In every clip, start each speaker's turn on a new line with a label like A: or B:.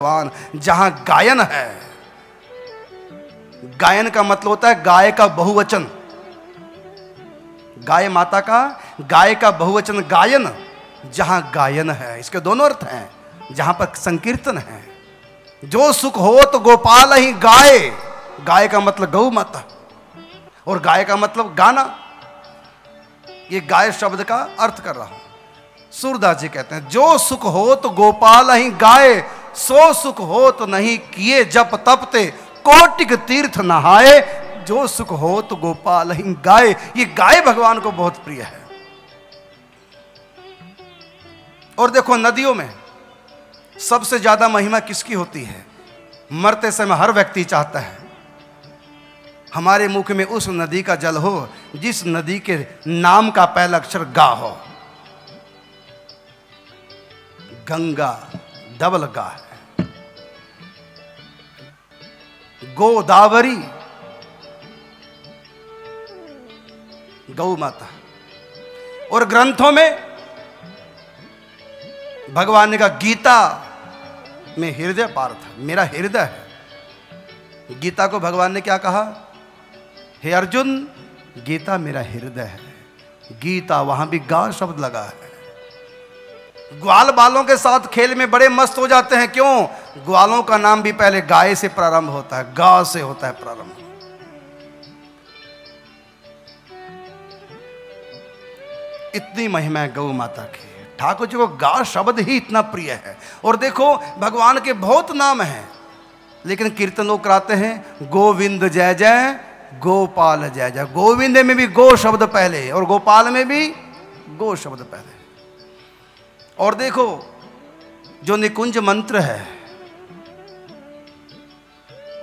A: भगवान, जहाँ गायन है। गायन का मतलब होता है गाय का बहुवचन। गाय माता का, गाय का बहुवचन गायन, जहाँ गायन है। इसके दोनों अर्थ हैं, जहाँ पर संकीर्तन है। जो सुख हो तो गोपाल ही गाय गाय का मतलब गौ माता। और गाय का मतलब गाना। ये गाय शब्द का अर्थ कर रहा हूँ। सूरदास जी कहते हैं, जो सुख हो तो गोपाल ही गाय सो सुख हो तो नहीं किए जप तपते, कोटिक तीर्थ नहाए, जो सुख हो तो गोपाल ही गाय ये गाय भगवान को बहुत प्रिय है। और देखो, नदियों में सबसे ज़्यादा महिमा किसकी होती है? मरते समय हर व्यक्ति चाहता है, हमारे मुख में उस नदी का जल हो, जिस नदी के नाम का पहला अक्षर गा हो। गंगा डबल गा है। गोदावरी, गौ माता। और ग्रंथों में भगवान ने कहा गीता में हृदय पार्थ मेरा हृदय है। गीता को भगवान ने क्या कहा? हे अर्जुन, गीता मेरा हृदय है। गीता, वहाँ भी गा शब्द लगा है। ग्वाल बालों के साथ खेल में बड़े मस्त हो जाते हैं। क्यों? ग्वालों का नाम भी पहले गाय से प्रारंभ होता है, गा से होता है प्रारंभ। इतनी महिमा है गौ माता की। ठाकुर जी को गा शब्द ही इतना प्रिय है। और देखो, भगवान के बहुत नाम हैं। लेकिन कीर्तन लोग कराते हैं, गोविंद जय जय, गोपाल जय जय। गोविंद में भी गो शब्द पहले और गोपाल में भी गो शब्द पहले। और देखो, जो निकुंज मंत्र है,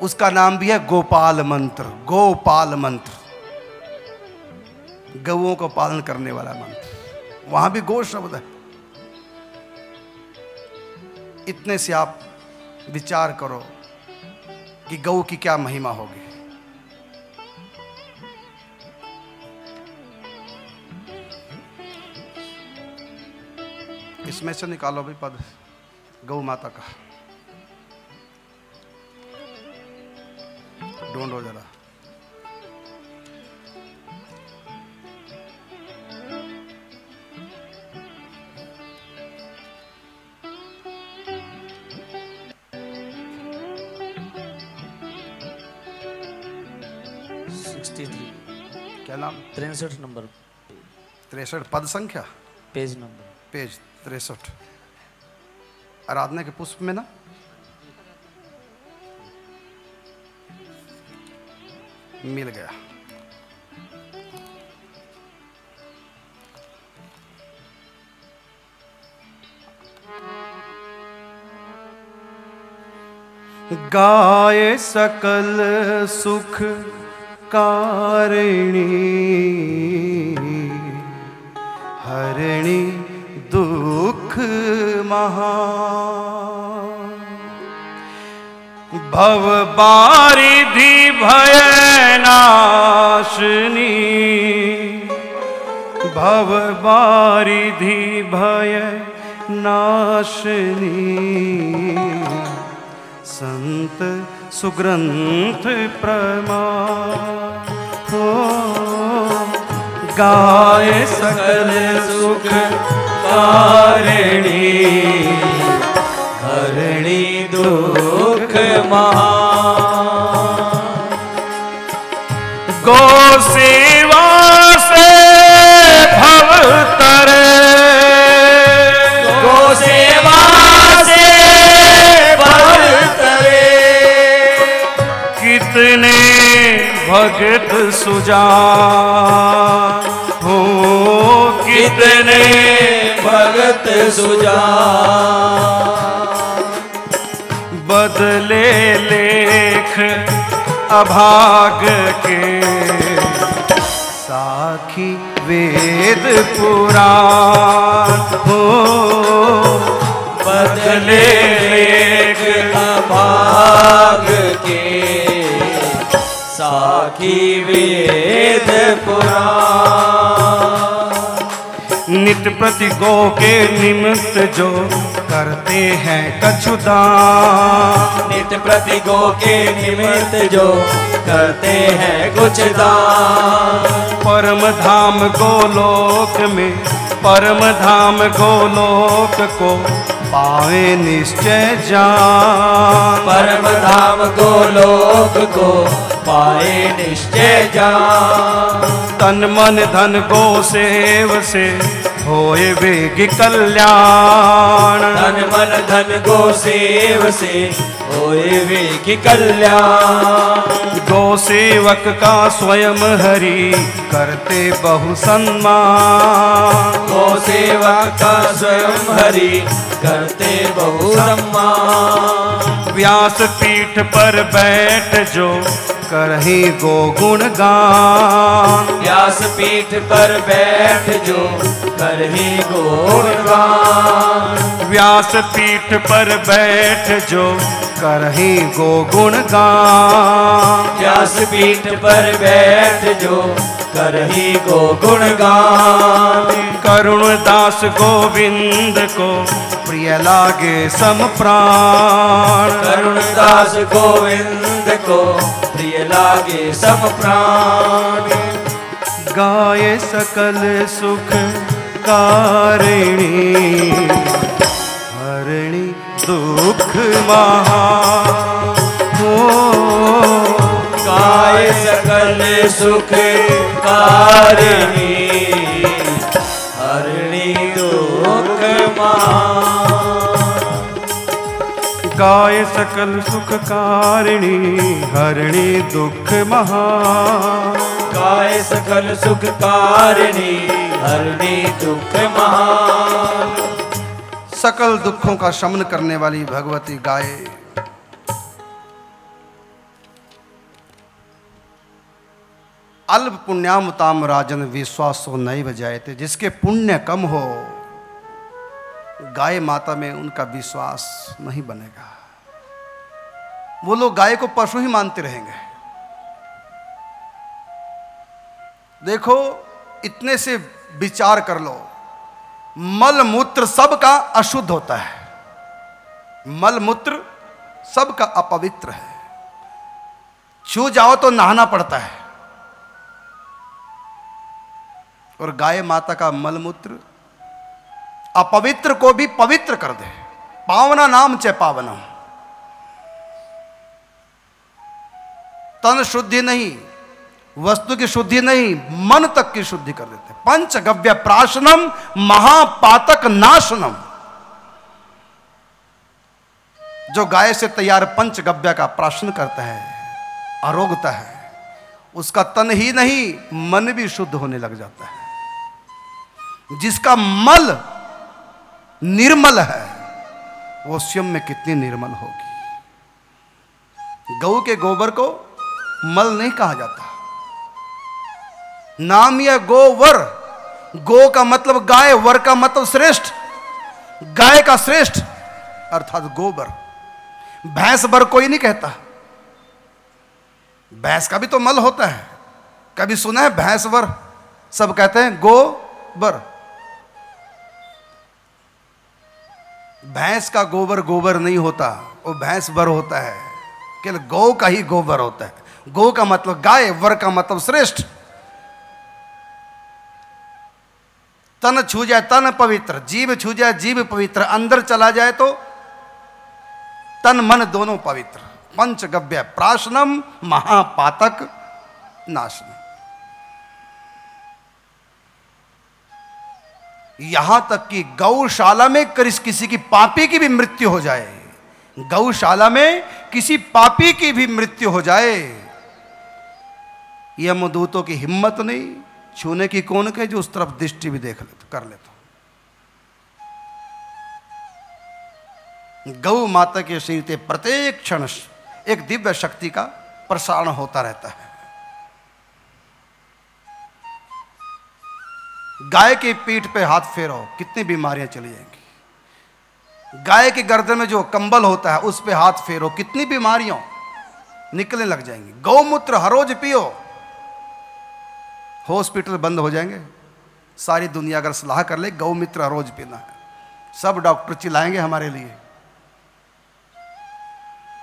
A: उसका नाम भी है गोपाल मंत्र गोपाल मंत्र। गौओं को पालन करने वाला मंत्र। वहाँ भी गो शब्द है। इतने से आप विचार करो कि गौ की क्या महिमा होगी। इसमें से निकालो भी पद गौ माता का। ढूंढो जरा। क्या नाम?
B: तिरसठ नंबर।
A: तिरसठ पद संख्या?
B: Page number.
A: पेज। तिरसठ। आराधना के पुष्प में ना? मिल गया। गाय सकल सुख कारिणी हरिणी दुख महा भव बारिधि भय नाशनी। भव बारिधि भय नाशनी। संत सुग्रंथ प्रमा। हो, गाय सकल सुख कारिणी
B: हरिणी दुख महा
A: गो सेवा से भव तरे।
B: गो सेवा से बलतरे
A: कितने भगत सुजान हो
B: कितने भगत सुजा।
A: बदले लेख अभाग के। साखी वेद पुराण, हो।
B: बदले लेख अभाग के। साखी वेद पुराण।
A: नित्य प्रति गो के निमित्त जो करते हैं कछुदान
B: नित्य प्रति गो के निमित्त जो करते हैं कुछ दान
A: परम धाम गोलोक में परम धाम गोलोक को पावे निश्चय जान।
B: परम धाम गोलोक को पाए निश्चय जान।
A: तन मन धन गो सेव से होए वेग कल्याण।
B: धन मन धन गो सेव से होए वेगी कल्याण।
A: गो सेवक का स्वयं हरि करते बहु सम्मान।
B: गो सेवा का स्वयं हरि करते बहु सम्मान।
A: व्यास पीठ पर बैठ जो करही गो गुण गान
B: व्यास पीठ पर बैठ जो करही गुणगान।
A: व्यास पीठ पर बैठ जो करही गो गुण गान
B: व्यास पीठ पर बैठ जो करही गो गुणगान।
A: करुण दास गोविंद को प्रिय लागे सम प्राण।
B: करुण दास गोविंद को प्रिय लागे सम प्राण।
A: गाय सकल सुख कारिणी हरिणी दुख महा। हो
B: काय सकल सुख कारिणी हरणी दुख
A: गाय सकल सुख कारिणी, हरिणी दुख महा
B: गाय सकल सुख कारिणी, हरिणी दुख महा
A: सकल दुखों का शमन करने वाली भगवती गाय अल्प पुण्यामताम राजन विश्वासो नई बजाए थे जिसके पुण्य कम हो, गाय माता में उनका विश्वास नहीं बनेगा। वो लोग गाय को पशु ही मानते रहेंगे। देखो, इतने से विचार कर लो। मल मूत्र सब का अशुद्ध होता है। मल मूत्र सब का अपवित्र है। छू जाओ तो नहाना पड़ता है। और गाय माता का मलमूत्र, अपवित्र को भी पवित्र कर दे। पावना नाम चे पावनम तन शुद्धि नहीं, वस्तु की शुद्धि नहीं, मन तक की शुद्धि कर देते। पंचगव्य प्राशनम, महापातक नाशनम। जो गाय से तैयार पंचगव्य का प्राशन करता है आरोग्यता है, उसका तन ही नहीं, मन भी शुद्ध होने लग जाता है। जिसका मल निर्मल है, वो स्वयं में कितनी निर्मल होगी। गऊ के गोबर को मल नहीं कहा जाता। नाम या गोवर, गो का मतलब गाय, वर का मतलब श्रेष्ठ, गाय का श्रेष्ठ, अर्थात गोबर। भैंस बर कोई नहीं कहता। भैंस का भी तो मल होता है। कभी सुना है भैंस वर? सब कहते हैं गो भैंस का गोबर गोबर नहीं होता, वो भैंस बर होता है। केवल गौ का ही गोबर होता है। गौ का मतलब गाय, वर का मतलब श्रेष्ठ। तन छू जाए तन पवित्र, जीव छू जाए जीव पवित्र, अंदर चला जाए तो तन मन दोनों पवित्र। पंचगव्य प्राशनम महापातक नाशनम। यहाँ तक कि गौशाला में किस, किसी की पापी की भी मृत्यु हो जाए, गौशाला में किसी पापी की भी मृत्यु हो जाए यमदूतों की हिम्मत नहीं, छूने की कौन के जो उस तरफ़ दृष्टि भी देख ले कर ले तो गौ माता के शरीर से प्रत्येक क्षण एक दिव्य शक्ति का प्रसारण होता रहता है। गाय की पीठ पे हाथ फेरो, कितनी बीमारियाँ चली जाएँगी। गाय के गर्दन में जो कंबल होता है, उस पे हाथ फेरो, कितनी बीमारियों निकलने लग जाएँगी। गौमूत्र हर रोज पियो, हॉस्पिटल बंद हो जाएँगे। सारी दुनिया अगर सलाह कर ले, गौमूत्र हर रोज पीना। है सब डॉक्टर चिल्लाएँगे हमारे लिए।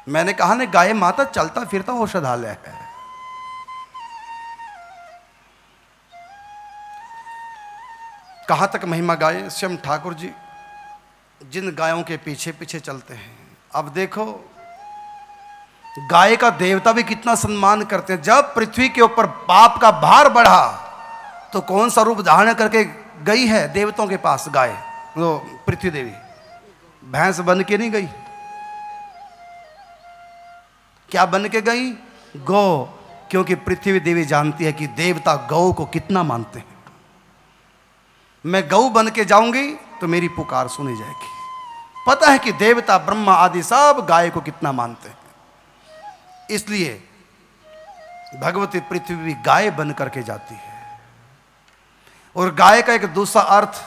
A: मैंने कहा ना गाय माता चलता फिरता औषधालय है। कहाँ तक महिमा गाय स्वयं ठाकुर जी, जिन गायों के पीछे पीछे चलते हैं। अब देखो, गाय का देवता भी कितना सम्मान करते हैं। जब पृथ्वी के ऊपर पाप का भार बढ़ा तो कौन सा रूप धारण करके गई है देवताओं के पास गाय? वो पृथ्वी देवी। भैंस बन के नहीं गई? क्या बन के गई? गौ। क्योंकि पृथ्वी देवी जानती है कि देवता गौ को कितना मानते हैं। मैं गऊ बन के जाऊँगी तो मेरी पुकार सुनी जाएगी। पता है कि देवता, ब्रह्मा आदि सब गाय को कितना मानते हैं। इसलिए भगवती पृथ्वी भी गाय बन करके जाती है। और गाय का एक दूसरा अर्थ,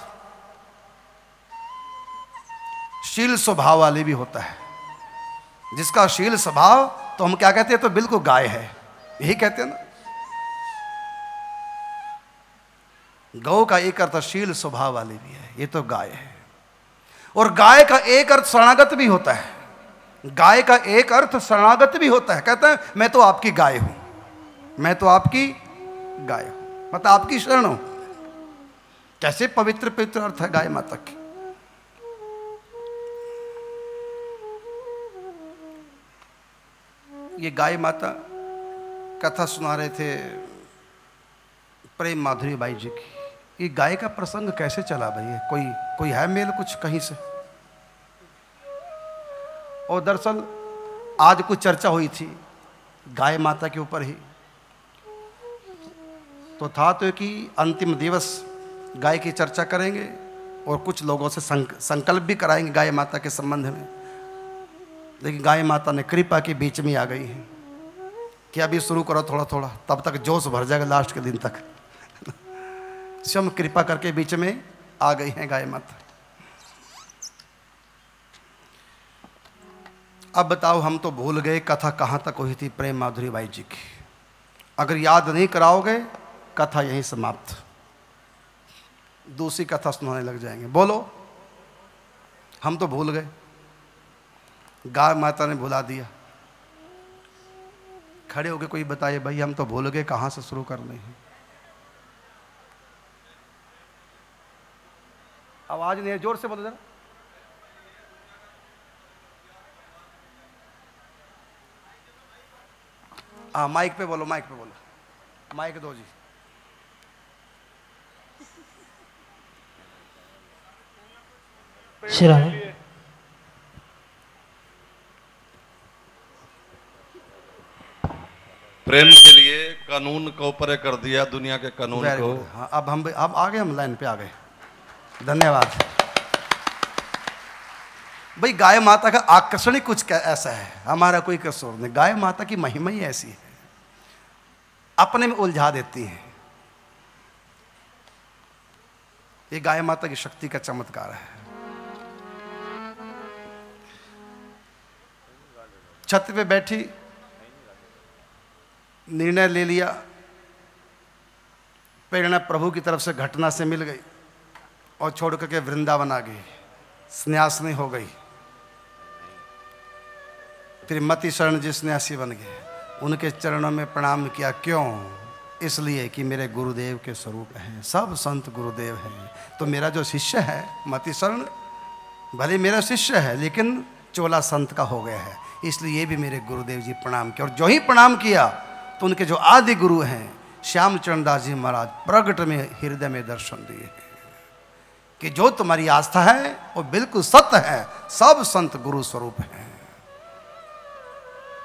A: शील स्वभाव वाली भी होता है। जिसका शील स्वभाव तो हम क्या कहते हैं? तो बिल्कुल गाय है। यही कहते हैं ना? गौ का एक अर्थ शील स्वभाव वाली भी है, ये तो गाय है। और गाय का एक अर्थ शरणागत भी होता है। गाय का एक अर्थ शरणागत भी होता है। कहता है, मैं तो आपकी गाय हूँ। मैं तो आपकी गाय हूँ। मतलब आपकी शरण हूँ। कैसे पवित्र पवित्र अर्थ है गाय माता की? ये गाय माता कथा सुना रहे थे प्रेम माधुरी बाई जी की। ये गाय का प्रसंग कैसे चला भाई? कोई कोई है मेल कुछ कहीं से? और दरअसल आज कुछ चर्चा हुई थी गाय माता के ऊपर ही। तो था तो कि अंतिम दिवस गाय की चर्चा करेंगे और कुछ लोगों से संक, संकल्प भी कराएँगे गाय माता के संबंध में। लेकिन गाय माता ने कृपा के बीच में आ गई है कि अभी शुरू करो थोड़ा थोड़ा तब तक जोश भर जाएगा लास्ट के दिन तक। स्वयं कृपा करके बीच में आ गई हैं गाय माता अब बताओ, हम तो भूल गए कथा कहाँ तक हुई थी प्रेम माधुरी बाई जी की। अगर याद नहीं कराओगे, कथा यहीं समाप्त। दूसरी कथा सुनाने लग जाएँगे। बोलो, हम तो भूल गए। गाय माता ने भुला दिया। खड़े होके कोई बताए भाई, हम तो भूल गए, कहाँ से शुरू करने हैं? आवाज़ नहीं है ज़ोर से बोलो जरा। हाँ माइक पे बोलो माइक पे बोलो। माइक दो जी।
C: श्रीराम
D: प्रेम के लिए कानून को परे कर दिया दुनिया के कानून को।
A: हाँ अब हम अब आ गए हम लाइन पे आ गए। धन्यवाद। भाई, गाय माता का आकर्षण ही कुछ ऐसा है, हमारा कोई कसूर नहीं। गाय माता की महिमा ही ऐसी है, अपने में उलझा देती है। ये गाय माता की शक्ति का चमत्कार है। छत पे बैठी, निर्णय ले लिया, प्रेरणा प्रभु की तरफ़ से घटना से मिल गई। और छोड़ करके वृंदावन आ गई। स्न्यासनी हो गई। फिर मति शरण जी स्न्यासी बन गए। उनके चरणों में प्रणाम किया, क्यों? इसलिए कि मेरे गुरुदेव के स्वरूप हैं। सब संत गुरुदेव हैं। तो मेरा जो शिष्य है, मति शरण, भले मेरा शिष्य है, लेकिन चोला संत का हो गया है। इसलिए ये भी मेरे गुरुदेव जी प्रणाम किया। और जो ही प्रणाम किया तो उनके जो आदि गुरु हैं श्याम चरणदास जी महाराज प्रगट में हृदय में दर्शन दिए। कि जो तुम्हारी आस्था है, वो बिल्कुल सत्य है। सब संत गुरु स्वरूप हैं।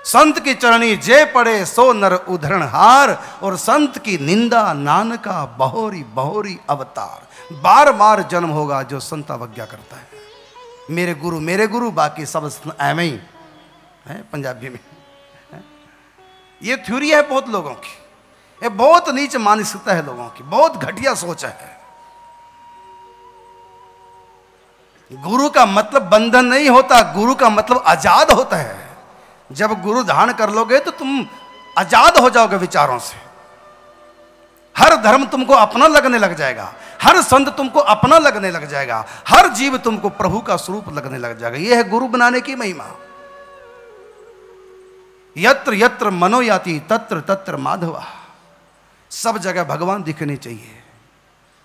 A: संत की चरणी जे पड़े, सो नर उधरण हार, और संत की निंदा नानका बहोरी बहोरी अवतार। बार बार जन्म होगा जो संत अवज्ञा करता है। मेरे गुरु मेरे गुरु, बाकी सब एवं ही है पंजाबी में। ये थ्योरी है बहुत लोगों की। ये बहुत नीच मानसिकता है लोगों की। बहुत घटिया सोच है। गुरु का मतलब बंधन नहीं होता, गुरु का मतलब आज़ाद होता है। जब गुरु धारण कर लोगे तो तुम आज़ाद हो जाओगे विचारों से। हर धर्म तुमको अपना लगने लग जाएगा, हर संत तुमको अपना लगने लग जाएगा, हर जीव तुमको प्रभु का स्वरूप लगने लग जाएगा। यह है गुरु बनाने की महिमा। यत्र यत्र मनोयाति, तत्र तत्र माधवा। सब जगह भगवान दिखने चाहिए।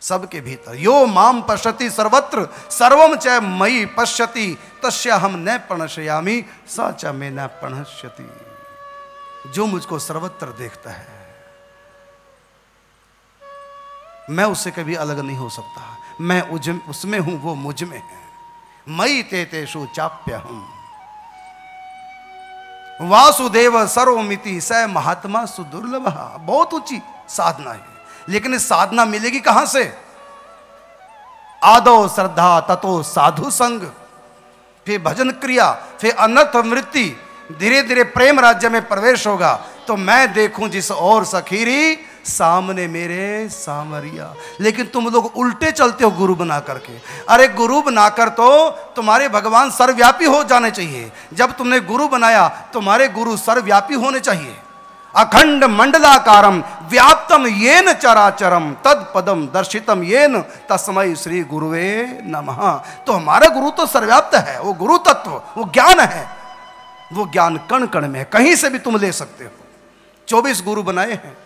A: सबके भीतर। यो माम पश्यति सर्वत्र सर्वम च मई पश्यति, तस्या हम न प्रणशयामी, स च में न प्रणश्यति। जो मुझको सर्वत्र देखता है, मैं उससे कभी अलग नहीं हो सकता। मैं उज, उसमें हूँ, वो मुझमें है। मई ते तेषु चाप्य हम वासुदेव सर्वमिति स महात्मा सुदुर्लभ। बहुत ऊँची साधना है। लेकिन साधना मिलेगी कहाँ से? आदो श्रद्धा ततो साधु संग। फिर भजन क्रिया, फिर अनर्थ वृत्ति। धीरे धीरे प्रेम राज्य में प्रवेश होगा। तो मैं देखूँ जिस और सखीरी सामने मेरे सामरिया। लेकिन तुम लोग उल्टे चलते हो गुरु बना करके अरे गुरु बनाकर तो तुम्हारे भगवान सर्वव्यापी हो जाने चाहिए। जब तुमने गुरु बनाया, तुम्हारे गुरु सर्वव्यापी होने चाहिए। अखंड मंडलाकारम व्याप्तम येन चराचरम तद पदम दर्शितम येन तस्मय श्री गुरुवे नमः। तो हमारा गुरु तो सर्व्याप्त है, वो गुरु तत्व, वो ज्ञान है। वो ज्ञान कण कण में है, कहीं से भी तुम ले सकते हो। चौबीस गुरु बनाए हैं,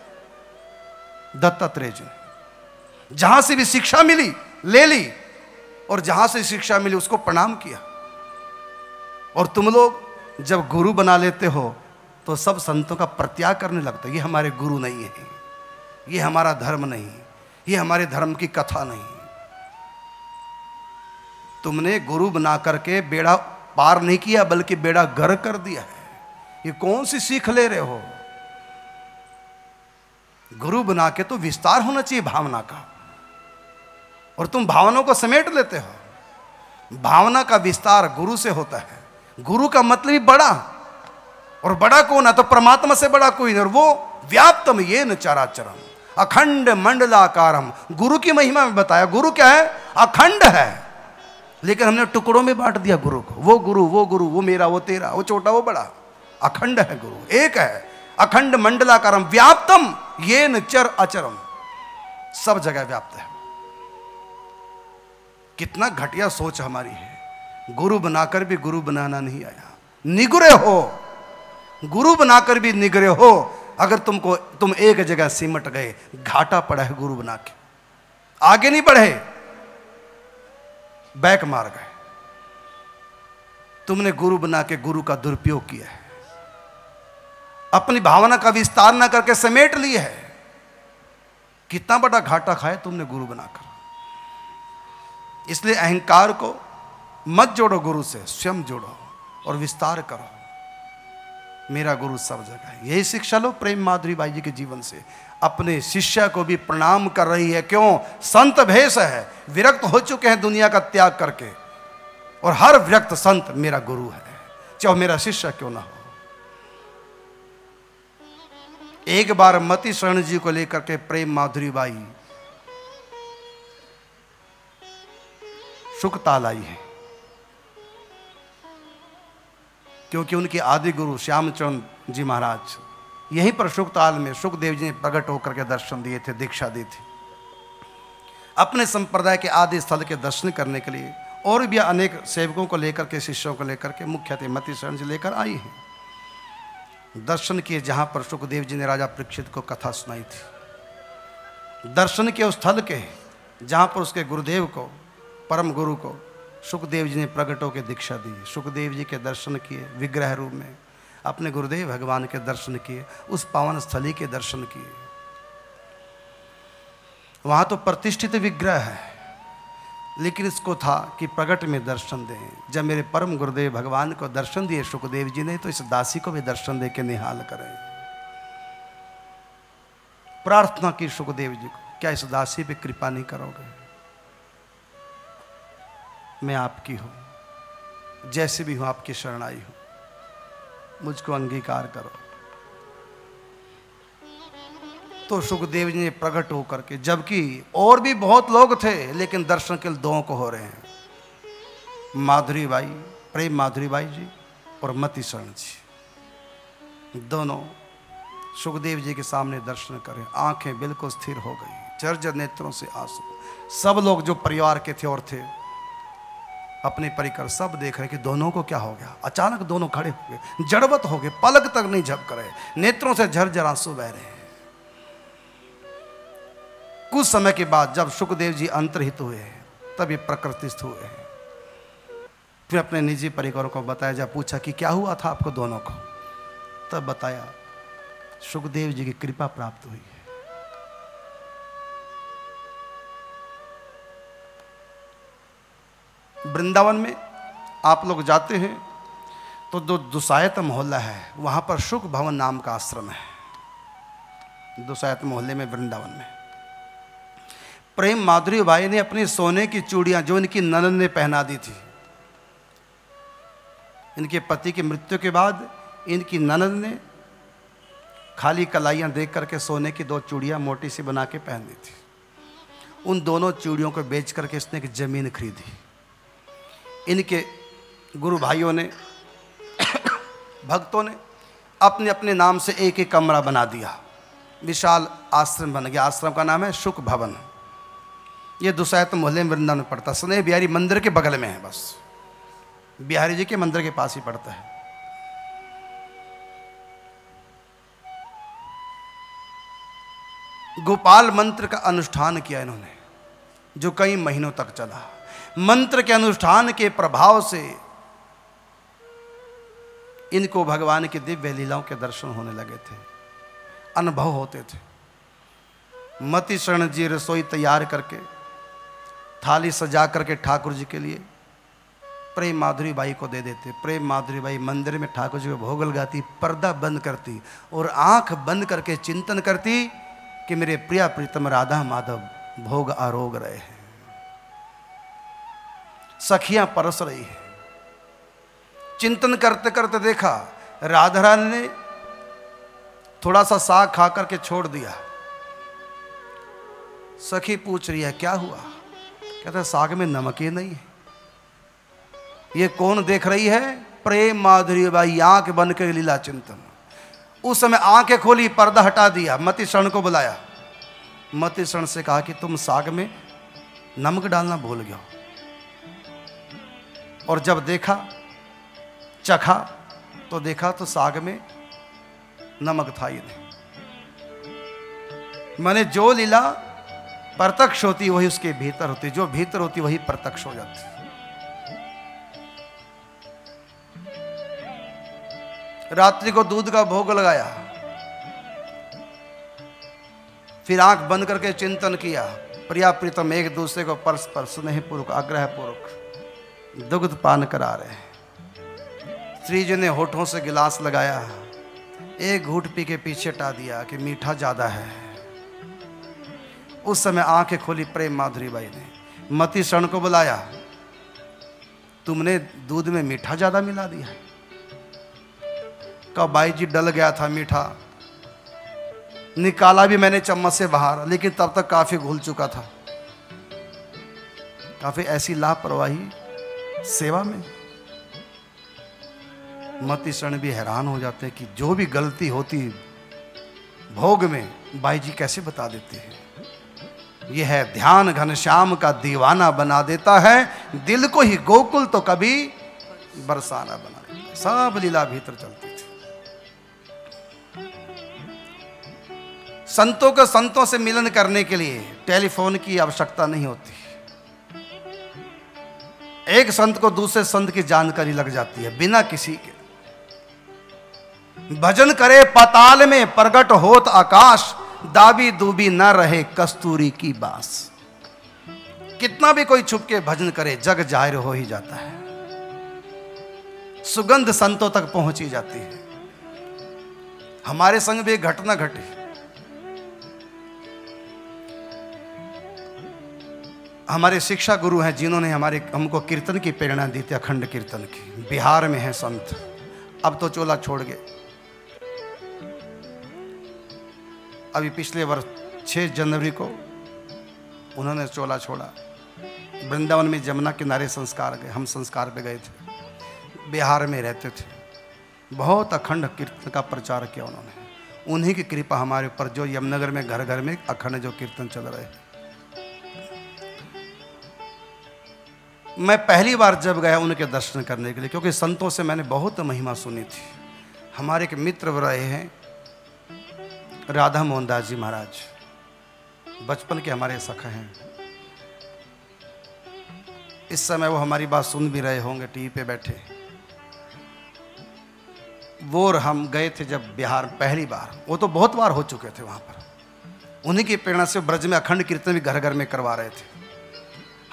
A: दत्तात्रेय जी जहाँ से भी शिक्षा मिली, ले ली, और जहाँ से शिक्षा मिली, उसको प्रणाम किया। और तुम लोग जब गुरु बना लेते हो तो सब संतों का प्रत्याग करने लगता ये हमारे गुरु नहीं है, ये हमारा धर्म नहीं, ये हमारे धर्म की कथा नहीं। तुमने गुरु बना करके बेड़ा पार नहीं किया, बल्कि बेड़ा गर कर दिया है। ये कौन सी सीख ले रहे हो? गुरु बना के तो विस्तार होना चाहिए भावना का। और तुम भावनाओं को समेट लेते हो। भावना का विस्तार गुरु से होता है। गुरु का मतलब ही बड़ा। और बड़ा कौन है? तो परमात्मा से बड़ा कोई नहीं। और वो व्याप्तम ये न चराचरम। अखंड मंडलाकारम। गुरु की महिमा में बताया, गुरु क्या है? अखंड है। लेकिन हमने टुकड़ों में बांट दिया गुरु को। वो गुरु वो गुरु, वो मेरा, वो तेरा, वो छोटा, वो बड़ा। अखंड है गुरु। एक है। अखंड मंडलाकारम। व्याप्तम। ये न चर अचरम सब जगह व्याप्त है। कितना घटिया सोच हमारी है। गुरु बनाकर भी गुरु बनाना नहीं आया। निगुरे हो। गुरु बनाकर भी निगरे हो, अगर तुमको, तुम एक जगह सिमट गए, घाटा पड़ा है गुरु बना के आगे नहीं बढ़े, बैक मार गए। तुमने गुरु बना के गुरु का दुरुपयोग किया है। अपनी भावना का विस्तार ना करके समेट लिया है। कितना बड़ा घाटा खाया तुमने गुरु बनाकर। इसलिए अहंकार को मत जोड़ो गुरु से, स्वयं जोड़ो और विस्तार करो। मेरा गुरु सब जगह है। यही शिक्षा लो प्रेम माधुरी बाई जी के जीवन से। अपने शिष्य को भी प्रणाम कर रही है। क्यों? संत भेष है। विरक्त हो चुके हैं दुनिया का त्याग करके। और हर विरक्त संत मेरा गुरु है। चाहे मेरा शिष्य क्यों ना हो। एक बार मति शरण जी को लेकर के प्रेम माधुरी बाई सुखताल आई है। क्योंकि उनके आदि गुरु श्यामचंद जी महाराज यहीं पर सुखताल में सुखदेव जी ने प्रकट होकर के दर्शन दिए थे, दीक्षा दी थी। अपने संप्रदाय के आदि स्थल के दर्शन करने के लिए और भी अनेक सेवकों को लेकर के, शिष्यों को लेकर के मुख्य मति शरण जी लेकर आई हैं। दर्शन किए जहाँ पर सुखदेव जी ने राजा परीक्षित को कथा सुनाई थी। दर्शन के उस स्थल के जहाँ पर उसके गुरुदेव को, परम गुरु को सुखदेव जी ने प्रकट होकर दीक्षा दी। सुखदेव जी के दर्शन किए, विग्रह रूप में। अपने गुरुदेव भगवान के दर्शन किए, उस पावन स्थली के दर्शन किए। वहाँ तो प्रतिष्ठित विग्रह है, लेकिन इसको था कि प्रगट में दर्शन दें। जब मेरे परम गुरुदेव भगवान को दर्शन दिए सुखदेव जी ने तो इस दासी को भी दर्शन दे के निहाल करें। प्रार्थना की सुखदेव जी को, क्या इस दासी पे कृपा नहीं करोगे? मैं आपकी हूँ। जैसे भी हूँ, आपकी शरणाई हूँ। मुझको अंगीकार करो। तो सुखदेव जी ने प्रकट होकर के, जबकि और भी बहुत लोग थे, लेकिन दर्शन के दो को हो रहे हैं। माधुरी बाई, प्रेम माधुरी बाई जी और मती शरण जी। दोनों सुखदेव जी के सामने दर्शन करें। आँखें बिल्कुल स्थिर हो गई। जर्जर नेत्रों से आँसू। सब लोग जो परिवार के थे और थे अपने परिकर सब देख रहे कि दोनों को क्या हो गया? अचानक दोनों खड़े हो गए जड़बत हो गए, पलक तक नहीं झपक रहे। नेत्रों से झरझर आँसू बह रहे हैं। कुछ समय के बाद जब सुखदेव जी अंतरहित हुए हैं, तब ये प्रकृतिस्थ हुए हैं। फिर अपने निजी परिकरों को बताया जा पूछा कि क्या हुआ था आपको दोनों को? तब बताया, सुखदेव जी की कृपा प्राप्त हुई। वृंदावन में आप लोग जाते हैं तो जो दुसायत मोहल्ला है, वहाँ पर सुख भवन नाम का आश्रम है। दुसायत मोहल्ले में, वृंदावन में। प्रेम माधुरी भाई ने अपनी सोने की चूड़ियाँ, जो इनकी ननद ने पहना दी थी, इनके पति की मृत्यु के बाद इनकी ननद ने खाली कलाइयाँ देख करके सोने की दो चूड़ियाँ मोटी सी बना के पहन दी थी। उन दोनों चूड़ियों को बेच करके इसने एक ज़मीन खरीदी। इनके गुरु भाइयों ने, भक्तों ने अपने अपने नाम से एक एक कमरा बना दिया। विशाल आश्रम बन गया। आश्रम का नाम है सुख भवन। ये दुसायत मोहल्ले में वृंदावन में पड़ता स्नेह बिहारी मंदिर के बगल में है बस। बिहारी जी के मंदिर के पास ही पड़ता है। गोपाल मंत्र का अनुष्ठान किया इन्होंने, जो कई महीनों तक चला। मंत्र के अनुष्ठान के प्रभाव से इनको भगवान की दिव्य लीलाओं के दर्शन होने लगे थे। अनुभव होते थे। मति शरण जी रसोई तैयार करके, थाली सजा करके ठाकुर जी के लिए प्रेम माधुरी बाई को दे देते। प्रेम माधुरी बाई मंदिर में ठाकुर जी को भोग लगाती, पर्दा बंद करती और आँख बंद करके चिंतन करती कि मेरे प्रिया प्रीतम राधा माधव भोग आरोग रहे हैं। सखियाँ परस रही है। चिंतन करते करते देखा, राधा रानी ने थोड़ा सा साग खा करके छोड़ दिया। सखी पूछ रही है, क्या हुआ? कहते, साग में नमक ही नहीं है। ये कौन देख रही है? प्रेम माधुरी बाई आँख बन के लीला चिंतन। उस समय आँखें खोली, पर्दा हटा दिया मति शरण को बुलाया। मति शरण से कहा कि तुम साग में नमक डालना भूल गया। और जब देखा, चखा तो देखा तो साग में नमक था नहीं। मैंने जो लीला प्रत्यक्ष होती, वही उसके भीतर होती। जो भीतर होती, वही प्रत्यक्ष हो जाती। रात्रि को दूध का भोग लगाया। फिर आँख बंद करके चिंतन किया। प्रिया प्रीतम एक दूसरे को परस पर स्नेह पूर्वक आग्रह पूर्वक दुग्ध पान करा रहे श्री जी ने होठों से गिलास लगाया, एक घूट पी के पीछे हटा दिया कि मीठा ज़्यादा है। उस समय आँखें खोली प्रेम माधुरी बाई ने। मती शरण को बुलाया, तुमने दूध में मीठा ज़्यादा मिला दिया कब बाई जी डल गया था मीठा। निकाला भी मैंने चम्मच से बाहर, लेकिन तब तक काफ़ी घुल चुका था। काफ़ी ऐसी लापरवाही सेवा में। मती क्षण भी हैरान हो जाते हैं कि जो भी गलती होती भोग में, बाई जी कैसे बता देते हैं? यह है, ध्यान घनश्याम का दीवाना बना देता है, दिल को ही गोकुल तो कभी बरसाना बना देता सब लीला भीतर चलती थी। संतों को संतों से मिलन करने के लिए टेलीफोन की आवश्यकता नहीं होती। एक संत को दूसरे संत की जानकारी लग जाती है, बिना किसी के। भजन करे पताल में, प्रगट होत आकाश, दाबी दूबी न रहे कस्तूरी की बास। कितना भी कोई छुप के भजन करे, जग ज़ाहिर हो ही जाता है। सुगंध संतों तक पहुँची जाती है। हमारे संग भी घटना घटी। हमारे शिक्षा गुरु हैं जिन्होंने हमारे, हमको कीर्तन की प्रेरणा दी थी, अखंड कीर्तन की। बिहार में है संत। अब तो चोला छोड़ गए। अभी पिछले वर्ष 6 जनवरी को उन्होंने चोला छोड़ा। वृंदावन में जमुना किनारे संस्कार गए, हम संस्कार पे गए थे। बिहार में रहते थे। बहुत अखंड कीर्तन का प्रचार किया उन्होंने। उन्हीं की कृपा हमारे ऊपर, जो यमनगर में घर घर में अखंड जो कीर्तन चल रहे हैं मैं पहली बार जब गया उनके दर्शन करने के लिए, क्योंकि संतों से मैंने बहुत महिमा सुनी थी। हमारे एक मित्र रहे हैं, राधा मोहन दास जी महाराज। बचपन के हमारे सखा हैं। इस समय वो हमारी बात सुन भी रहे होंगे, टीवी पे बैठे। वो और हम गए थे जब बिहार पहली बार। वो तो बहुत बार हो चुके थे वहाँ पर। उन्हीं की प्रेरणा से ब्रज में अखंड कीर्तन भी घर घर में करवा रहे थे।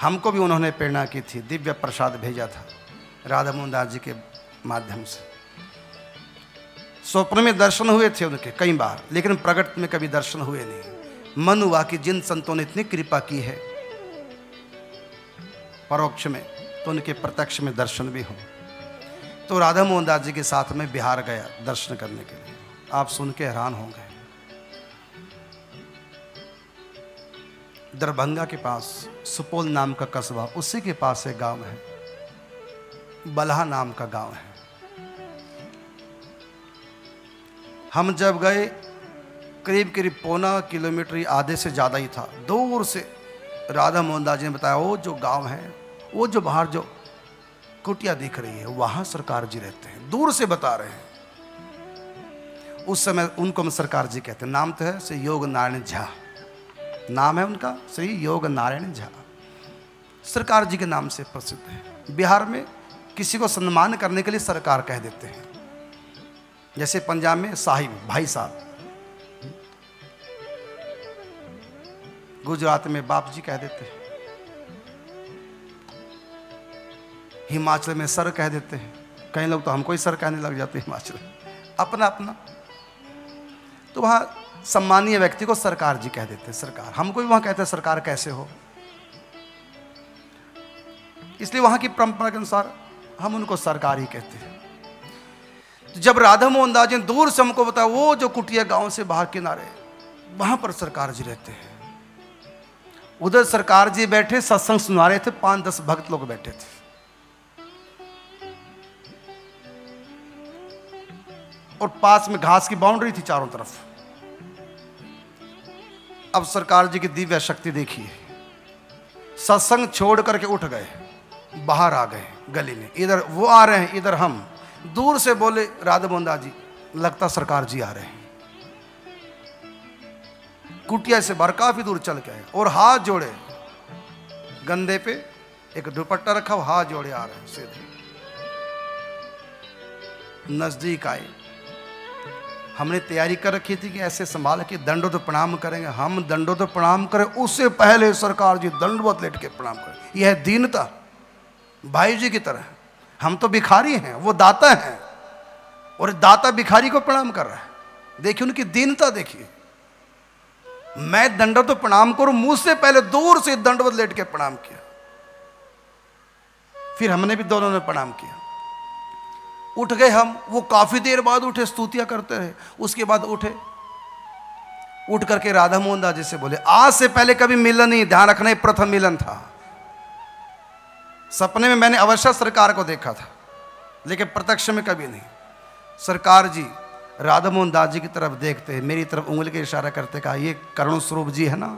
A: हमको भी उन्होंने प्रेरणा की थी, दिव्य प्रसाद भेजा था राधा मोहन दास जी के माध्यम से। स्वप्न में दर्शन हुए थे उनके कई बार, लेकिन प्रकट में कभी दर्शन हुए नहीं। मन हुआ कि जिन संतों ने इतनी कृपा की है, परोक्ष में तो उनके प्रत्यक्ष में दर्शन भी हो। तो राधा मोहन दास जी के साथ में बिहार गया दर्शन करने के लिए। आप सुन के हैरान होंगे। दरभंगा के पास सुपौल नाम का कस्बा, उसी के पास एक गाँव है। बलहा नाम का गाँव है। हम जब गए, करीब करीब पौना किलोमीटर आधे से ज़्यादा ही था। दूर से राधा मोहन दास जी ने बताया वो जो गाँव है वो जो बाहर जो कुटिया दिख रही है, वहाँ सरकार जी रहते हैं। दूर से बता रहे हैं। उस समय उनको हम सरकार जी कहते हैं। नाम तो है श्री योग नारायण झा। नाम है उनका, श्री योग नारायण झा। सरकार जी के नाम से प्रसिद्ध है। बिहार में किसी को सम्मान करने के लिए सरकार कह देते हैं। जैसे पंजाब में साहिब भाई साहब। गुजरात में बाप जी कह देते हैं। हिमाचल में सर कह देते हैं। कई लोग तो हमको ही सर कहने लग जाते हैं हिमाचल अपना अपना तो वहाँ सम्मानीय व्यक्ति को सरकार जी कह देते हैं, सरकार। हमको भी वहाँ कहते हैं, सरकार कैसे हो? इसलिए वहाँ की परंपरा के अनुसार हम उनको सरकार ही कहते हैं। तो जब राधा मोहन दास जी दूर से हमको बताया, वो जो कुटिया गाँव से बाहर किनारे, वहाँ पर सरकार जी रहते हैं। उधर सरकार जी बैठे, सत्संग सुना रहे थे, पाँच दस भक्त लोग बैठे थे। और पास में घास की बाउंड्री थी चारों तरफ़। अब सरकार जी की दिव्य शक्ति देखिए सत्संग छोड़ करके उठ गए, बाहर आ गए गली में। इधर वो आ रहे हैं, इधर हम। दूर से बोले, राधा मोहन जी, लगता सरकार जी आ रहे हैं। कुटिया से बाहर काफ़ी दूर चल के आए और हाथ जोड़े। गंदे पे एक दुपट्टा रखा हाथ जोड़े आ रहे हैं, सीधे। नज़दीक आए। हमने तैयारी कर रखी थी कि ऐसे संभाल के दंडो तो प्रणाम करेंगे। हम दंडो तो प्रणाम करें, उससे पहले सरकार जी दंडवत लेट के प्रणाम करें। यह दीनता भाई जी की तरह हम तो भिखारी हैं, वो दाता हैं। और दाता भिखारी को प्रणाम कर रहा है। देखिए उनकी दीनता देखिए। मैं दंडो तो प्रणाम करूँ, मुझसे पहले दूर से दंडवत लेट के प्रणाम किया। फिर हमने भी दोनों ने प्रणाम किया। उठ गए हम। वो काफ़ी देर बाद उठे स्तुतियाँ करते रहे। उसके बाद उठे। उठ करके राधा मोहन दास जी से बोले आज से पहले कभी मिलन नहीं ध्यान रखना ही प्रथम मिलन था। सपने में मैंने अवश्य सरकार को देखा था लेकिन प्रत्यक्ष में कभी नहीं। सरकार जी राधा मोहन दास जी की तरफ़ देखते हैं मेरी तरफ़ उंगली के इशारा करते कहा ये कर्ण स्वरूप जी है ना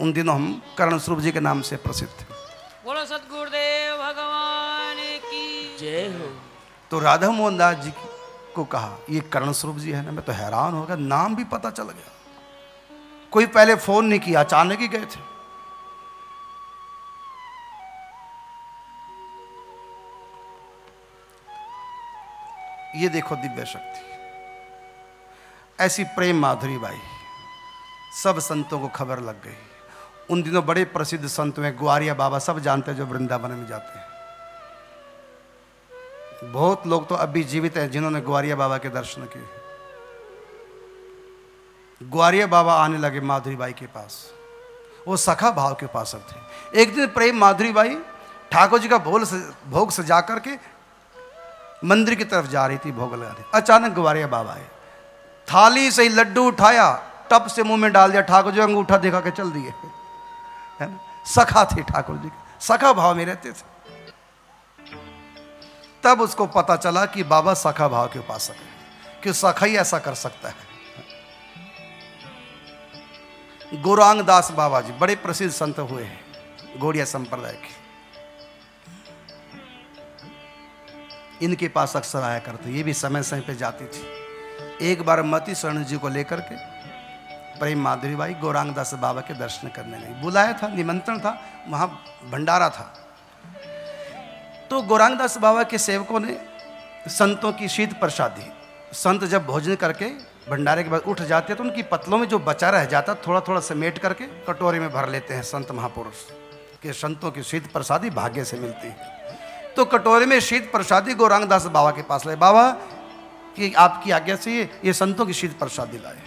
A: उन दिनों हम कर्ण स्वरूप जी के नाम से प्रसिद्ध थे।
C: बोलो सतगुरुदेव भगवान की
B: जय हो।
A: तो राधा मोहन दास जी को कहा, ये कर्ण स्वरूप जी है ना, मैं तो हैरान हो गया, नाम भी पता चल गया। कोई पहले फ़ोन नहीं किया, अचानक ही गए थे। ये देखो दिव्य शक्ति। ऐसी प्रेम माधुरी बाई, सब संतों को खबर लग गई। उन दिनों बड़े प्रसिद्ध संत हुए, ग्वारिया बाबा, सब जानते हैं जो वृंदावन में जाते हैं। बहुत लोग तो अभी जीवित हैं जिन्होंने ग्वारिया बाबा के दर्शन किए ग्वारिया बाबा आने लगे माधुरी बाई के पास। वो सखा भाव के उपासक थे। एक दिन प्रेम माधुरी बाई ठाकुर जी का भोग भोग सजा करके मंदिर की तरफ़ जा रही थी, भोग लगा रही अचानक ग्वारिया बाबा आए। थाली से ही लड्डू उठाया, टप से मुँह में डाल दिया, ठाकुर जी अंगूठा दिखा के चल दिए। है ना? सखा थे ठाकुर जी। सखा भाव में रहते थे। तब उसको पता चला कि बाबा सखा भाव के उपासक है, कि सखा ही ऐसा कर सकता है। गौरांग दास बाबा जी बड़े प्रसिद्ध संत हुए हैं गौड़िया संप्रदाय के। इनके पास अक्सर आया करते, ये भी समय समय पे जाती थी। एक बार मती स्वर्ण जी को लेकर के प्रेम माधुरी बाई गौरांग दास बाबा के दर्शन करने गई। बुलाया था, निमंत्रण था, वहाँ भंडारा था। तो गौरांग दास बाबा के सेवकों ने संतों की शीत प्रसादी संत जब भोजन करके भंडारे के बाद उठ जाते हैं तो उनकी पतलों में जो बचा रह जाता थोड़ा थोड़ा समेट करके कटोरी में भर लेते हैं संत महापुरुष, के संतों की शीत प्रसादी भाग्य से मिलती है। तो कटोरे में शीत प्रसादी गौरांग दास बाबा के पास लाए। बाबा, कि आपकी आज्ञा से ये संतों की शीत प्रसादी लाए।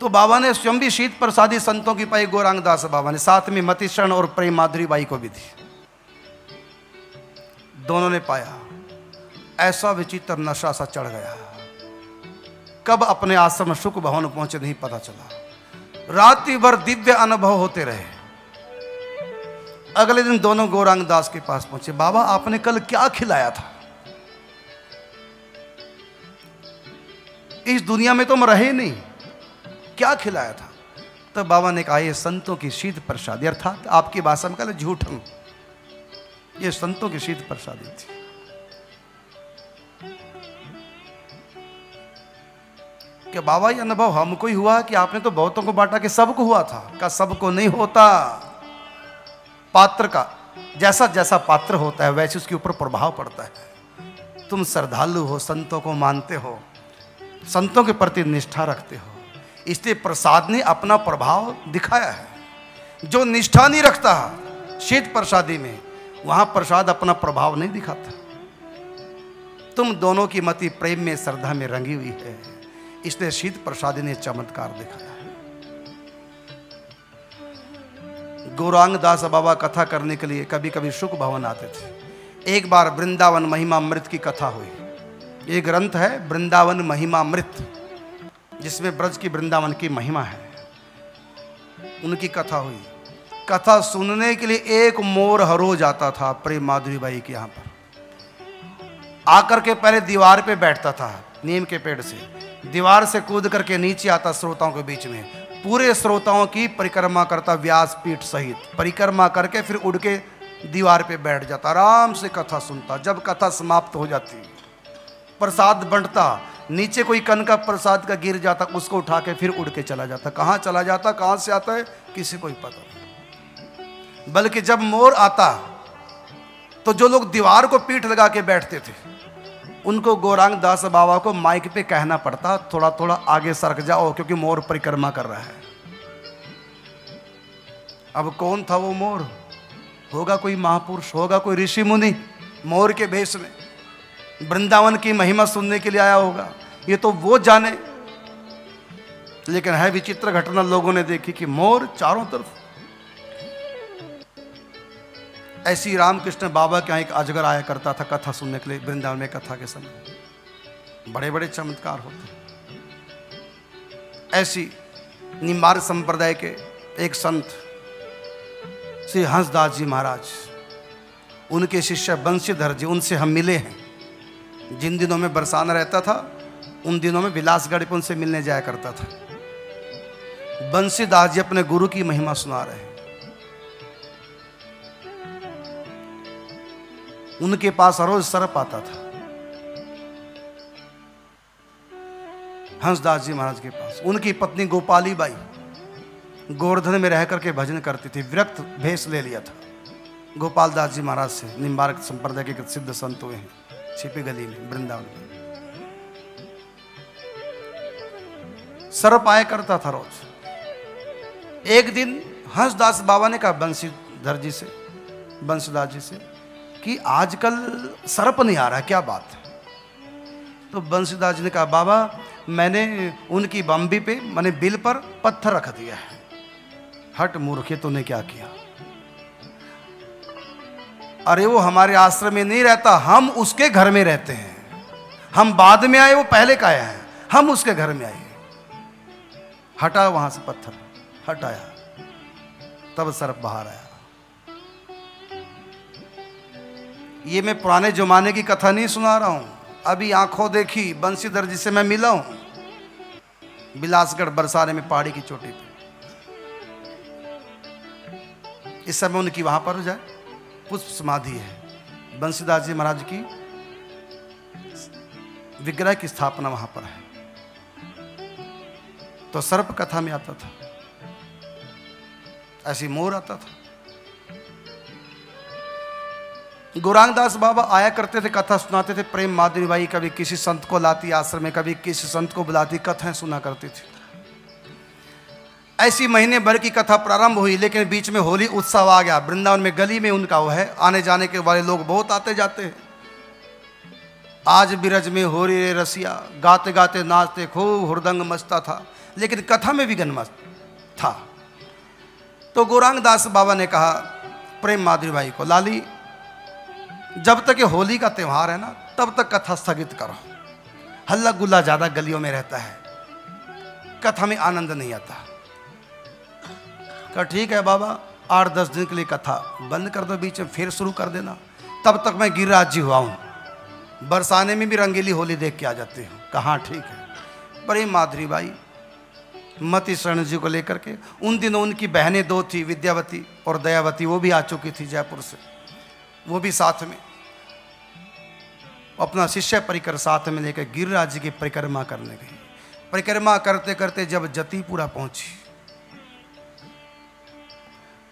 A: तो बाबा ने स्वयं भी शीत प्रसादी संतों की पाई गौरांग दास बाबा ने। साथ में मतिशरण और प्रेम माधुरी बाई को भी दी। दोनों ने पाया। ऐसा विचित्र नशा सा चढ़ गया। कब अपने आश्रम सुख भवन पहुँचे नहीं पता चला। रात्रि भर दिव्य अनुभव होते रहे। अगले दिन दोनों गौरांग दास के पास पहुँचे। बाबा, आपने कल क्या खिलाया था? इस दुनिया में तुम रहे नहीं। क्या खिलाया था? तो बाबा ने कहा, ये संतों की शीत प्रसादी अर्थात आपकी भाषा में कहा झूठम ये संतों की शीत प्रसादी थी। कि बाबा ये अनुभव हमको ही हुआ कि आपने तो बहुतों को बांटा कि सबको हुआ था? का सबको नहीं होता? पात्र का जैसा जैसा पात्र होता है, वैसे उसके ऊपर प्रभाव पड़ता है। तुम श्रद्धालु हो, संतों को मानते हो, संतों के प्रति निष्ठा रखते हो। इसलिए प्रसाद ने अपना प्रभाव दिखाया है। जो निष्ठा नहीं रखता, शीत प्रसादी में वहाँ प्रसाद अपना प्रभाव नहीं दिखाता। तुम दोनों की मति प्रेम में, श्रद्धा में रंगी हुई है। इसलिए शीत प्रसाद ने चमत्कार दिखाया है। गौरांग दास बाबा कथा करने के लिए कभी कभी सुख भवन आते थे। एक बार वृंदावन महिमा अमृत की कथा हुई। ये ग्रंथ है वृंदावन महिमा मृत जिसमें ब्रज की वृंदावन की महिमा है। उनकी कथा हुई। कथा सुनने के लिए एक मोर हरो जाता था प्रेम माधुरी बाई के यहाँ पर। आकर के पहले दीवार पे बैठता था, नीम के पेड़ से। दीवार से कूद करके नीचे आता श्रोताओं के बीच में। पूरे श्रोताओं की परिक्रमा करता व्यास पीठ सहित। परिक्रमा करके फिर उड़ के दीवार पे बैठ जाता, आराम से कथा सुनता। जब कथा समाप्त हो जाती, प्रसाद बंटता, नीचे कोई कन का प्रसाद का गिर जाता, उसको उठा के फिर उड़ के चला जाता। कहाँ चला जाता, कहाँ से आता है, किसी को ही पता नहीं। बल्कि जब मोर आता तो जो लोग दीवार को पीठ लगा के बैठते थे, उनको गौरांग दास बाबा को माइक पे कहना पड़ता थोड़ा थोड़ा आगे सरक जाओ, क्योंकि मोर परिक्रमा कर रहा है। अब कौन था वो मोर? होगा कोई महापुरुष, होगा कोई ऋषि मुनि, मोर के भेष में। वृंदावन की महिमा सुनने के लिए आया होगा। ये तो वो जाने। लेकिन है विचित्र घटना लोगों ने देखी कि मोर चारों तरफ़ ऐसी रामकृष्ण बाबा के यहाँ एक अजगर आया करता था कथा सुनने के लिए, वृंदावन में कथा के समय। बड़े बड़े चमत्कार होते ऐसी निम्बार संप्रदाय के एक संत, श्री हंसदास जी महाराज, उनके शिष्य बंशीधर जी, उनसे हम मिले हैं। जिन दिनों में बरसाना रहता था, उन दिनों में विलासगढ़ पे उनसे मिलने जाया करता था। बंशीदास जी अपने गुरु की महिमा सुना रहे उनके पास रोज सर्प आता था। हंसदास जी महाराज के पास। उनकी पत्नी गोपाली बाई गोवर्धन में रह करके भजन करती थी, विरक्त भेष ले लिया था। गोपाल दास जी महाराज से निम्बारक संप्रदाय के सिद्ध संत हुए हैं, छिपी गली में, वृंदावन में। सर्प आया करता था रोज। एक दिन हंसदास बाबा ने कहा, बंशीधर जी से, बंशीदास जी से कि आजकल सर्प नहीं आ रहा क्या बात है? तो बंशीदास जी ने कहा, बाबा, मैंने उनकी बम्बी पे, मैंने बिल पर पत्थर रख दिया है। हट मूर्खे तूने क्या किया? अरे, वो हमारे आश्रम में नहीं रहता, हम उसके घर में रहते हैं। हम बाद में आए, वो पहले का आया है। हम उसके घर में आए। हटा वहाँ से पत्थर हटाया तब सर्प बाहर आया। ये मैं पुराने जमाने की कथा नहीं सुना रहा हूँ। अभी आँखों देखी बंशीधर जी से मैं मिला हूँ। बिलासगढ़ बरसाने में पहाड़ी की चोटी पे। इस समय उनकी वहाँ पर जाए। पुष्प समाधि है। बंसीदास जी महाराज की विग्रह की स्थापना वहाँ पर है। तो सर्प कथा में आता था। ऐसी मोर आता था। गौरांगदास बाबा आया करते थे, कथा सुनाते थे, प्रेम माधुरी बाई कभी किसी संत को लाती आश्रम में, कभी किसी संत को बुलाती, कथाएँ सुना करती थी। ऐसी महीने भर की कथा प्रारंभ हुई, लेकिन बीच में होली उत्सव आ गया। वृंदावन में गली में उनका वो है आने जाने के वाले लोग बहुत आते जाते हैं। आज बिरज में हो रे रसिया गाते गाते नाचते, खूब हुरदंग मचता था, लेकिन कथा में भी गनमस्त था। तो गौरांग दास बाबा ने कहा, प्रेम माधुरी भाई को लाली जब तक ये होली का त्यौहार है ना, तब तक कथा स्थगित करो। हल्ला गुल्ला ज़्यादा गलियों में रहता है। कथा में आनंद नहीं आता। ठीक है बाबा आठ दस दिन के लिए कथा बंद कर दो, बीच में फिर शुरू कर देना। तब तक मैं गिरिराज जी हुआ हूँ। बरसाने में भी रंगीली होली देख के आ जाती हूँ। कहाँ, ठीक है। बड़ी माधुरी बाई मती शरण जी को लेकर के उन दिनों उनकी बहनें दो थी, विद्यावती और दयावती, वो भी आ चुकी थी जयपुर से। वो भी साथ में। अपना शिष्य परिकर साथ में लेकर गिरिराज जी की परिक्रमा करने गई। परिक्रमा करते करते जब जतीपुरा पहुँची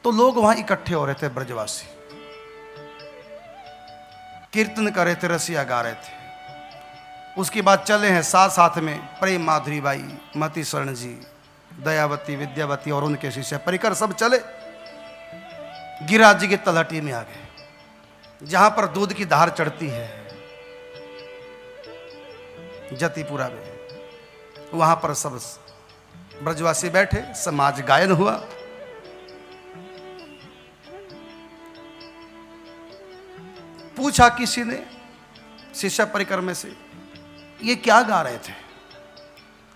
A: तो लोग वहाँ इकट्ठे हो रहे थे ब्रजवासी। कीर्तन कर रहे थे, रसिया गा रहे थे। उसके बाद चले हैं साथ साथ में प्रेम माधुरी बाई, मती शरण जी, दयावती, विद्यावती और उनके शिष्य। परिकर सब चले गिरिराज जी की तलहटी में आ गए, जहाँ पर दूध की धार चढ़ती है। जतीपुरा में। वहाँ पर सब ब्रजवासी बैठे, समाज गायन हुआ। पूछा किसी ने, शिष्य परिकर में से, ये क्या गा रहे थे?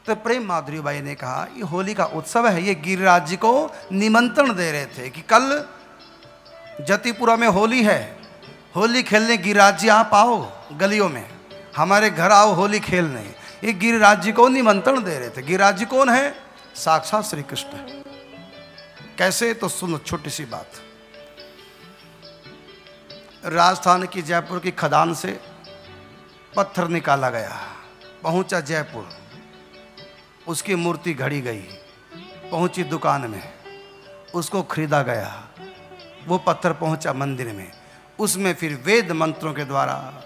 A: तो प्रेम माधुरी बाई ने कहा, ये होली का उत्सव है, ये गिरिराज जी को निमंत्रण दे रहे थे कि कल जतिपुरा में होली है। होली खेलने गिरिराज जी आप आओ गलियों में। हमारे घर आओ होली खेल खेलने ये गिरिराज जी को निमंत्रण दे रहे थे। गिरिराज जी कौन है? साक्षात श्री कृष्ण कैसे? तो सुनो, छोटी सी बात। राजस्थान की जयपुर की खदान से पत्थर निकाला गया। पहुँचा जयपुर। उसकी मूर्ति घड़ी गई। पहुँची दुकान में। उसको खरीदा गया। वो पत्थर पहुँचा मंदिर में। उसमें फिर वेद मंत्रों के द्वारा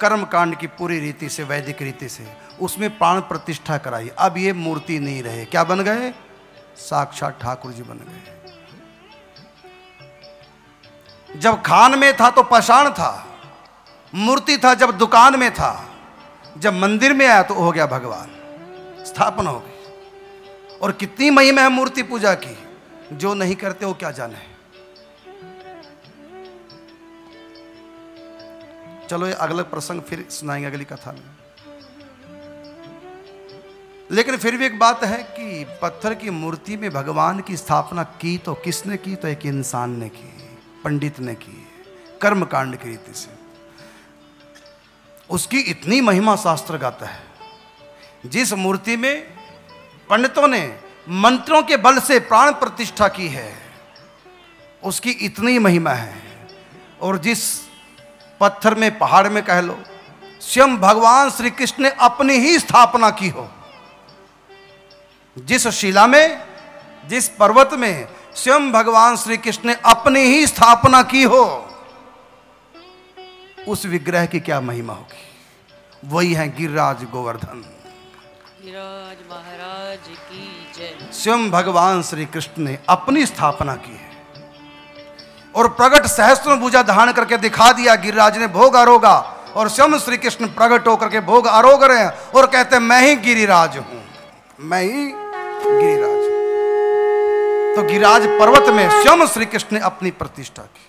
A: कर्म कांड की पूरी रीति से, वैदिक रीति से, उसमें प्राण प्रतिष्ठा कराई। अब ये मूर्ति नहीं रहे। क्या बन गए? साक्षात ठाकुर जी बन गए। जब खान में था तो पाषाण था। मूर्ति था जब दुकान में था। जब मंदिर में आया तो हो गया भगवान। स्थापना हो गई। और कितनी महिमा है मूर्ति पूजा की। जो नहीं करते वो क्या जाने? चलो ये अगला प्रसंग फिर सुनाएँगे अगली कथा में। लेकिन फिर भी एक बात है कि पत्थर की मूर्ति में भगवान की स्थापना की तो किसने की? तो एक इंसान ने की, पंडित ने की कर्म कांड की रीति से। उसकी इतनी महिमा शास्त्र गाता है, जिस मूर्ति में पंडितों ने मंत्रों के बल से प्राण प्रतिष्ठा की है, उसकी इतनी महिमा है। और जिस पत्थर में पहाड़ में कह लो। स्वयं भगवान श्री कृष्ण ने अपनी ही स्थापना की हो। जिस शिला में जिस पर्वत में स्वयं भगवान श्री कृष्ण ने अपनी ही स्थापना की हो उस विग्रह की क्या महिमा होगी? वही है गिरिराज गोवर्धन।
C: गिरिराज महाराज की जय।
A: स्वयं भगवान श्री कृष्ण ने अपनी स्थापना की है। और प्रगट सहस्त्र भुजा धारण करके दिखा दिया, गिरिराज ने भोग आरोगा। और स्वयं श्री कृष्ण प्रगट होकर के भोग आरोग रहे हैं और कहते हैं, मैं ही गिरिराज हूँ। मैं ही गिरिराज। तो गिरिराज पर्वत में स्वयं श्री कृष्ण ने अपनी प्रतिष्ठा की।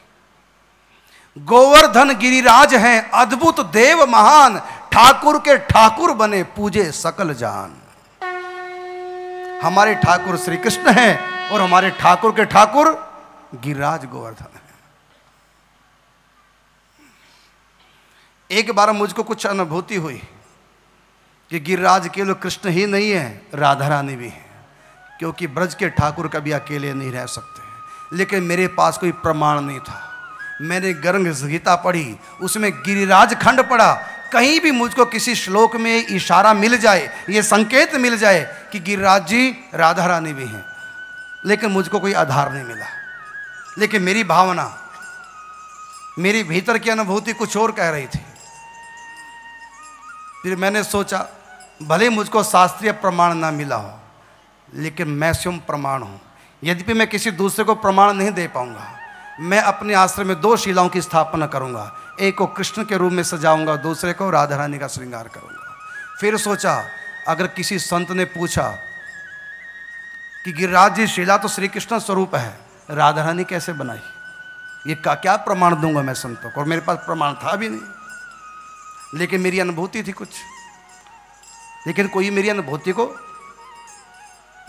A: गोवर्धन गिरिराज हैं, अद्भुत देव महान, ठाकुर के ठाकुर बने पूजे सकल जान। हमारे ठाकुर श्री कृष्ण हैं और हमारे ठाकुर के ठाकुर गिरिराज गोवर्धन है। एक बार मुझको कुछ अनुभूति हुई कि गिरिराज केवल कृष्ण ही नहीं है, राधा रानी भी है, क्योंकि ब्रज के ठाकुर कभी अकेले नहीं रह सकते। लेकिन मेरे पास कोई प्रमाण नहीं था। मैंने गर्ग गीता पढ़ी, उसमें गिरिराज खंड पढ़ा, कहीं भी मुझको किसी श्लोक में इशारा मिल जाए, ये संकेत मिल जाए कि गिरिराज जी, राधा रानी भी हैं, लेकिन मुझको कोई आधार नहीं मिला। लेकिन मेरी भावना, मेरी भीतर की अनुभूति कुछ और कह रही थी। फिर मैंने सोचा, भले मुझको शास्त्रीय प्रमाण ना मिला हो, लेकिन मैं स्वयं प्रमाण हूँ। यद्यपि मैं किसी दूसरे को प्रमाण नहीं दे पाऊँगा, मैं अपने आश्रम में दो शिलाओं की स्थापना करूँगा। एक को कृष्ण के रूप में सजाऊँगा, दूसरे को राधा रानी का श्रृंगार करूँगा। फिर सोचा, अगर किसी संत ने पूछा कि गिरिराज जी, शिला तो श्री कृष्ण स्वरूप है राधा रानी कैसे बनाई? ये का, क्या प्रमाण दूँगा मैं संतों को? और मेरे पास प्रमाण था भी नहीं। लेकिन मेरी अनुभूति थी कुछ। लेकिन कोई मेरी अनुभूति को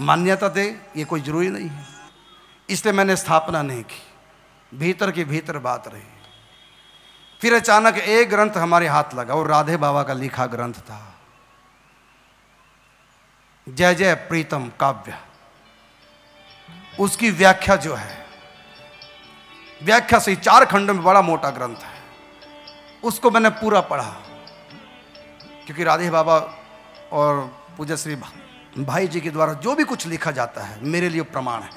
A: मान्यता दे, ये कोई ज़रूरी नहीं है। इसलिए मैंने स्थापना नहीं की। भीतर की भीतर बात रही। फिर अचानक एक ग्रंथ हमारे हाथ लगा और राधे बाबा का लिखा ग्रंथ था। जय जय प्रीतम काव्य। उसकी व्याख्या जो है, व्याख्या से चार खंड में बड़ा मोटा ग्रंथ है। उसको मैंने पूरा पढ़ा, क्योंकि राधे बाबा और पूजा श्री भाई जी के द्वारा जो भी कुछ लिखा जाता है, मेरे लिए प्रमाण है।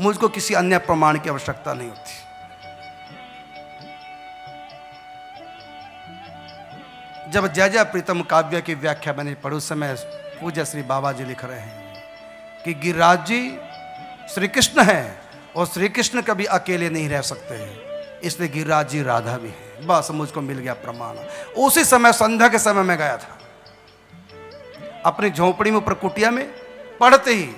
A: मुझको किसी अन्य प्रमाण की आवश्यकता नहीं होती। जब जय जय प्रीतम काव्य की व्याख्या मैंने पढ़ी, उस समय पूज्य श्री बाबा जी लिख रहे हैं कि गिरिराज जी श्री कृष्ण है और श्री कृष्ण कभी अकेले नहीं रह सकते हैं। इसलिए गिरिराज जी, राधा भी है। बस मुझको मिल गया प्रमाण। उसी समय, संध्या के समय में गया था। अपनी झोपड़ी में ऊपर कुटिया में पढ़ते ही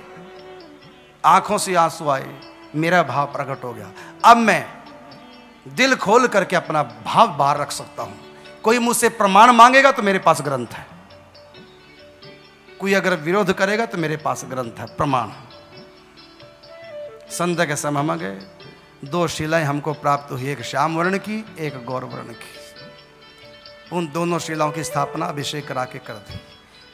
A: आँखों से आँसू आए। मेरा भाव प्रकट हो गया। अब मैं दिल खोल करके अपना भाव बाहर रख सकता हूँ। कोई मुझसे प्रमाण मांगेगा तो मेरे पास ग्रंथ है। कोई अगर विरोध करेगा तो मेरे पास ग्रंथ है, प्रमाण। संध्या के समय में गए। दो शिलाएँ हमको प्राप्त हुई, एक श्याम वर्ण की, एक गौर वर्ण की। उन दोनों शिलाओं की स्थापना अभिषेक करा के कर दी।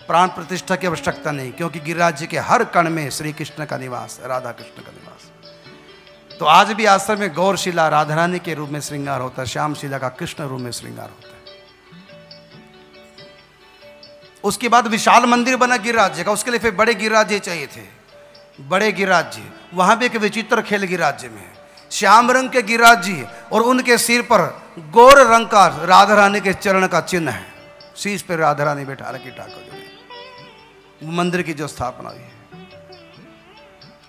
A: प्राण प्रतिष्ठा की आवश्यकता नहीं, क्योंकि गिरिराज जी के हर कण में श्री कृष्ण का निवास राधा कृष्ण का निवास। तो आज भी आश्रम में गौर शिला राधा रानी के रूप में श्रृंगार होता है, श्याम शिला का कृष्ण रूप में श्रृंगार होता है। उसके बाद विशाल मंदिर बना गिरिराज जी का, उसके लिए फिर बड़े गिरिराज जी चाहिए थे। बड़े गिरिराज जी वहाँ भी एक विचित्र खेल गिरिराज जी में श्याम रंग के गिरिराज जी और उनके सिर पर गोर रंग का राधा रानी के चरण का चिन्ह है। शीश पर राधा रानी बैठा रखी ठाकुर जी ने। मंदिर की जो स्थापना हुई है।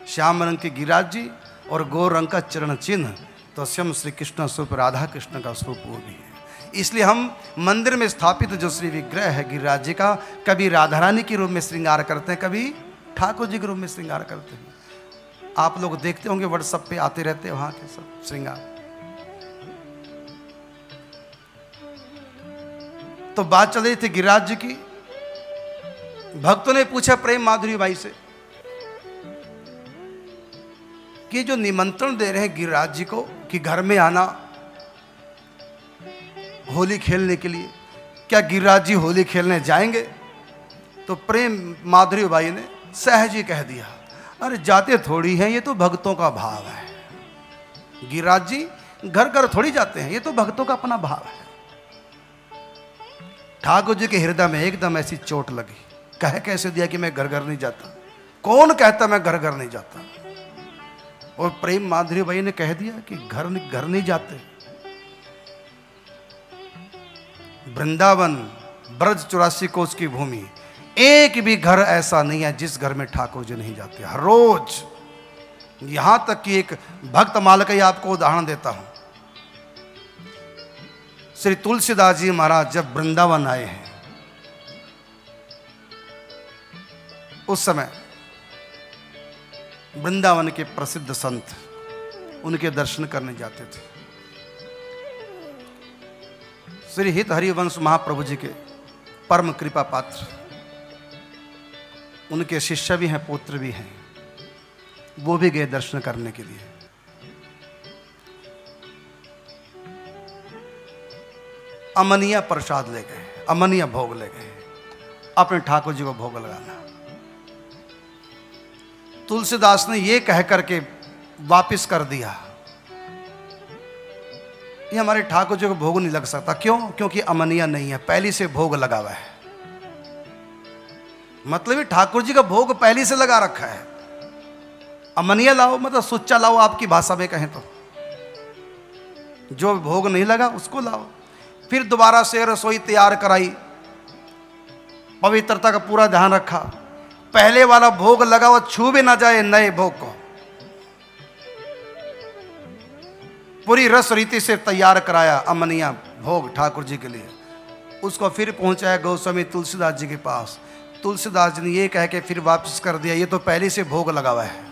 A: श्याम रंग के गिरिराज जी और गोर रंग का चरण चिन्ह तो स्वयं श्री कृष्ण स्वरूप, राधा कृष्ण का स्वरूप वो भी है। इसलिए हम मंदिर में स्थापित जो श्री विग्रह है गिरिराज जी का, कभी राधा रानी के रूप में श्रृंगार करते हैं, कभी ठाकुर जी के रूप में श्रृंगार करते हैं। आप लोग देखते होंगे व्हाट्सअप पे आते रहते हैं वहाँ के सब श्रृंगार। तो बात चल रही थी गिरिराज जी की। भक्तों ने पूछा प्रेम माधुरी भाई से कि जो निमंत्रण दे रहे हैं गिरिराज जी को कि घर में आना होली खेलने के लिए, क्या गिरिराज जी होली खेलने जाएँगे? तो प्रेम माधुरी भाई ने सहज ही कह दिया, अरे, जाते थोड़ी हैं, ये तो भक्तों का भाव है। गिरिराज जी घर घर थोड़ी जाते हैं, ये तो भक्तों का अपना भाव है। ठाकुर जी के हृदय में एकदम ऐसी चोट लगी। कह कैसे दिया कि मैं घर घर नहीं जाता? कौन कहता मैं घर घर नहीं जाता? और प्रेम माधुरी भाई ने कह दिया कि घर घर नहीं जाते। वृंदावन, ब्रज चौरासी कोस की भूमि एक भी घर ऐसा नहीं है जिस घर में ठाकुर जी नहीं जाते। हर रोज यहाँ तक कि एक भक्त माल का ही आपको उदाहरण देता हूँ। श्री तुलसीदास जी महाराज जब वृंदावन आए हैं, उस समय वृंदावन के प्रसिद्ध संत उनके दर्शन करने जाते थे। श्री हित हरिवंश महाप्रभु जी के परम कृपा पात्र उनके शिष्य भी हैं, पुत्र भी हैं। वो भी गए दर्शन करने के लिए। अमनिया प्रसाद ले गए, अमनिया भोग ले गए। अपने ठाकुर जी को भोग लगाना। तुलसीदास ने ये कह करके वापिस कर दिया। ये हमारे ठाकुर जी को भोग नहीं लग सकता। क्यों? क्योंकि अमनिया नहीं है, पहली से भोग लगा हुआ है। मतलब ठाकुर जी का भोग पहले से लगा रखा है। अमनिया लाओ मतलब सुच्चा लाओ आपकी भाषा में कहें तो। जो भोग नहीं लगा उसको लाओ। फिर दोबारा से रसोई तैयार कराई। पवित्रता का पूरा ध्यान रखा। पहले वाला भोग लगा वो छू भी ना जाए नए भोग को। पूरी रस रीति से तैयार कराया अमनिया भोग ठाकुर जी के लिए। उसको फिर पहुँचाया गौस्वामी तुलसीदास जी के पास। तुलसीदास जी ने ये कह के फिर वापस कर दिया, ये तो पहले से भोग लगा हुआ है।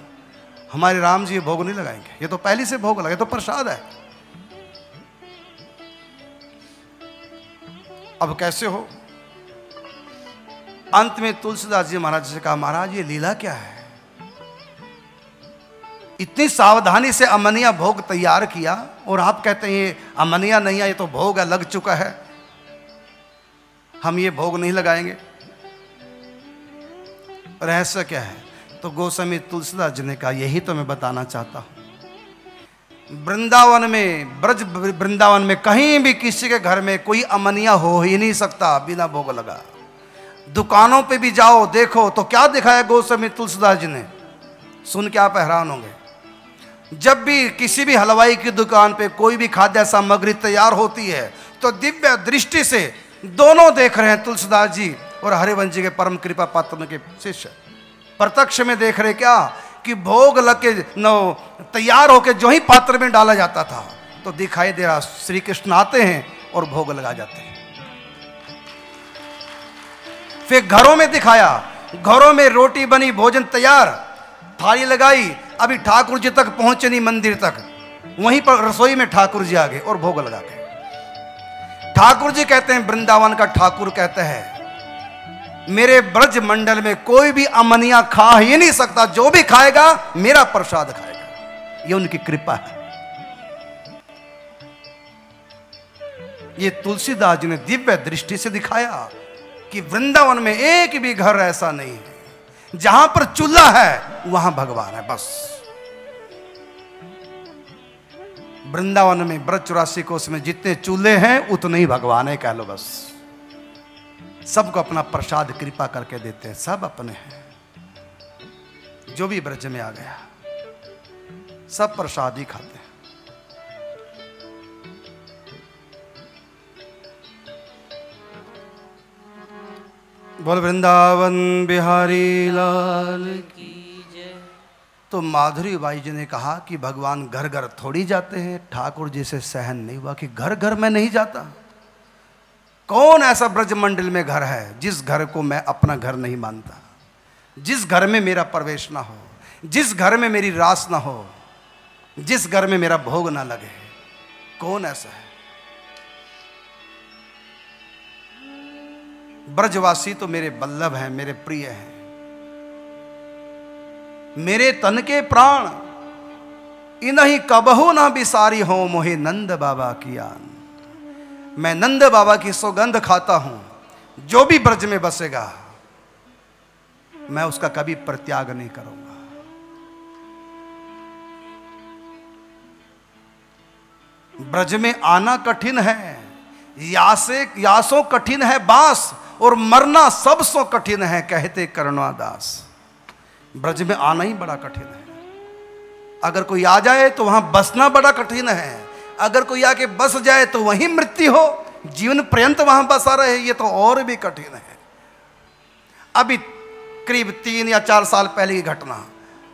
A: हमारे राम जी ये भोग नहीं लगाएँगे। ये तो पहले से भोग लगा तो प्रसाद है। अब कैसे हो? अंत में तुलसीदास जी महाराज से कहा, महाराज, ये लीला क्या है? इतनी सावधानी से अमनिया भोग तैयार किया और आप कहते हैं अमनिया नहीं है ये तो भोग है, लग चुका है। हम ये भोग नहीं लगाएँगे। रहस्य क्या है? तो गोस्वामी तुलसीदास जी ने कहा, यही तो मैं बताना चाहता हूँ। वृंदावन में, ब्रज वृंदावन में कहीं भी किसी के घर में कोई अमनिया हो ही नहीं सकता बिना भोग लगा। दुकानों पे भी जाओ, देखो तो क्या दिखाया गोस्वामी तुलसीदास जी ने? सुन के आप हैरान होंगे। जब भी किसी भी हलवाई की दुकान पे कोई भी खाद्य सामग्री तैयार होती है तो दिव्य दृष्टि से दोनों देख रहे हैं तुलसीदास जी। और हरिवंश जी के परम कृपा पात्र के शिष्य। प्रत्यक्ष में देख रहे क्या? कि भोग लग के न तैयार होके जो ही पात्र में डाला जाता था तो दिखाई दे रहा श्री कृष्ण आते हैं और भोग लगा जाते हैं। फिर घरों में दिखाया, घरों में रोटी बनी, भोजन तैयार, थाली लगाई, अभी ठाकुर जी तक पहुँचे नहीं मंदिर तक। वहीं पर रसोई में ठाकुर जी आ गए और भोग लगा गए ठाकुर जी कहते हैं, वृंदावन का ठाकुर कहते हैं मेरे ब्रज मंडल में कोई भी अमनिया खा ही नहीं सकता। जो भी खाएगा, मेरा प्रसाद खाएगा। ये उनकी कृपा है। ये तुलसीदास जी ने दिव्य दृष्टि से दिखाया कि वृंदावन में एक भी घर ऐसा नहीं है। जहाँ पर चूल्हा है, वहाँ भगवान है, बस। वृंदावन में ब्रज चौरासी कोष में जितने चूल्हे हैं, उतने ही भगवान है, कह लो बस। सबको अपना प्रसाद कृपा करके देते हैं, सब अपने हैं। जो भी ब्रज में आ गया, सब प्रसाद ही खाते हैं। बोल, वृंदावन बिहारी लाल
C: की
A: तो माधुरी बाई जी ने कहा कि भगवान घर घर थोड़ी जाते हैं, ठाकुर जी से सहन नहीं हुआ कि घर घर में नहीं जाता। कौन ऐसा ब्रजमंडल में घर है जिस घर को मैं अपना घर नहीं मानता? जिस घर में मेरा प्रवेश ना हो, जिस घर में मेरी रास ना हो, जिस घर में मेरा भोग ना लगे, कौन ऐसा है? ब्रजवासी तो मेरे बल्लभ हैं, मेरे प्रिय हैं। मेरे तन के प्राण, इन्हीं कबहू ना बिसारी हो, मोहे नंद बाबा की आन। मैं नंद बाबा की सौगंध खाता हूँ, जो भी ब्रज में बसेगा, मैं उसका कभी प्रत्याग नहीं करूँगा। ब्रज में आना कठिन है, यासे, यासों कठिन है बास, और मरना सबसो कठिन है, कहते करुणादास। ब्रज में आना ही बड़ा कठिन है। अगर कोई आ जाए तो वहाँ बसना बड़ा कठिन है। अगर कोई आके बस जाए तो वहीं मृत्यु हो। जीवन पर्यंत वहाँ बसा रहे, ये तो और भी कठिन है। अभी करीब तीन या चार साल पहले की घटना।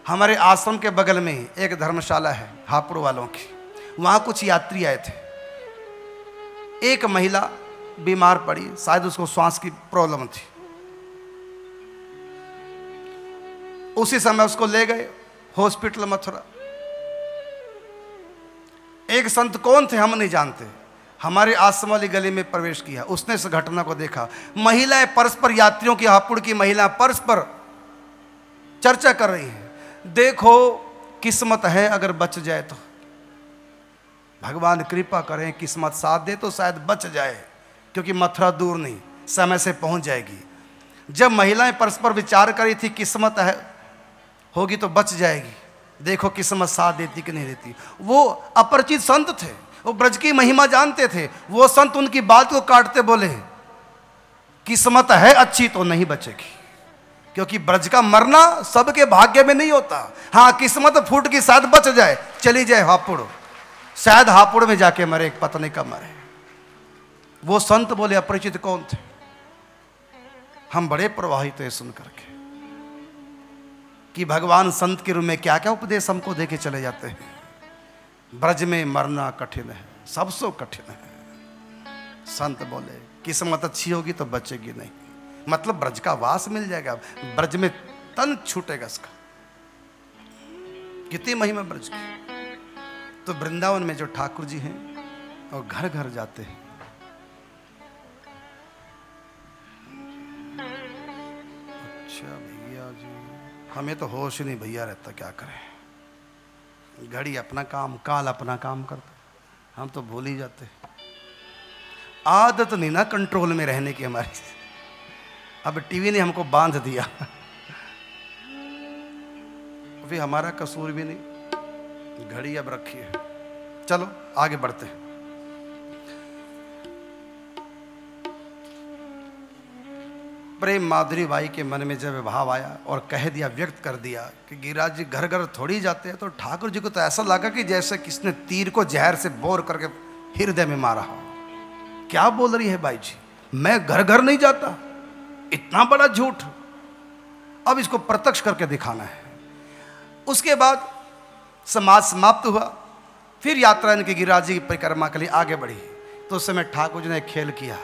A: हमारे आश्रम के बगल में एक धर्मशाला है, हापुड़ वालों की। वहाँ कुछ यात्री आए थे। एक महिला बीमार पड़ी, शायद उसको श्वास की प्रॉब्लम थी। उसी समय उसको ले गए, हॉस्पिटल मथुरा। एक संत कौन थे हम नहीं जानते। हमारे आश्रम वाली गली में प्रवेश किया। उसने इस घटना को देखा। महिलाएँ परस्पर यात्रियों की हापुड़ की महिला परस्पर चर्चा कर रही है। देखो, किस्मत है अगर बच जाए तो। भगवान कृपा करें, किस्मत साथ दे तो शायद बच जाए, क्योंकि मथुरा दूर नहीं, समय से पहुँच जाएगी। जब महिलाएँ परस्पर विचार करी थी, किस्मत है, होगी तो बच जाएगी। देखो किस्मत साथ देती कि नहीं देती। वो अपरिचित संत थे, वो ब्रज की महिमा जानते थे, वो संत उनकी बात को काटते बोले, किस्मत है अच्छी तो नहीं बचेगी। क्योंकि ब्रज का मरना सबके भाग्य में नहीं होता। हाँ किस्मत फूट की साथ बच जाए, चली जाए हापुड़। शायद हापुड़ में जाके मरे, एक पत्नी का मरे। वो संत बोले, अपरिचित कौन थे? हम बड़े प्रवाहित हुए सुन करके। कि भगवान संत के रूप में क्या क्या उपदेश हमको दे के चले जाते हैं? ब्रज में मरना कठिन है, सबसे कठिन है। संत बोले, किस्मत अच्छी होगी तो बचेगी नहीं। मतलब ब्रज का वास मिल जाएगा, ब्रज में तन छूटेगा इसका। कितनी महिमा ब्रज की। तो वृंदावन में जो ठाकुर जी हैं और घर घर जाते हैं। अच्छा। हमें तो होश ही नहीं भैया रहता क्या करें। घड़ी अपना काम, काल अपना काम करता। हम तो भूल ही जाते। आदत नहीं ना कंट्रोल में रहने की हमारी। अब टीवी ने हमको बाँध दिया। अभी हमारा कसूर भी नहीं। घड़ी अब रखी है। चलो, आगे बढ़ते हैं। प्रेम माधुरी बाई के मन में जब भाव आया और कह दिया, व्यक्त कर दिया कि गिरिराज जी घर घर थोड़ी जाते हैं तो ठाकुर जी को तो ऐसा लगा कि जैसे किसने तीर को जहर से बोर करके हृदय में मारा हो। क्या बोल रही है बाई जी? मैं घर घर नहीं जाता, इतना बड़ा झूठ। अब इसको प्रत्यक्ष करके दिखाना है। उसके बाद समाज समाप्त हुआ, फिर यात्रा इनकी गिरिराज जी की परिक्रमा के लिए आगे बढ़ी। तो उस समय ठाकुर जी ने खेल किया।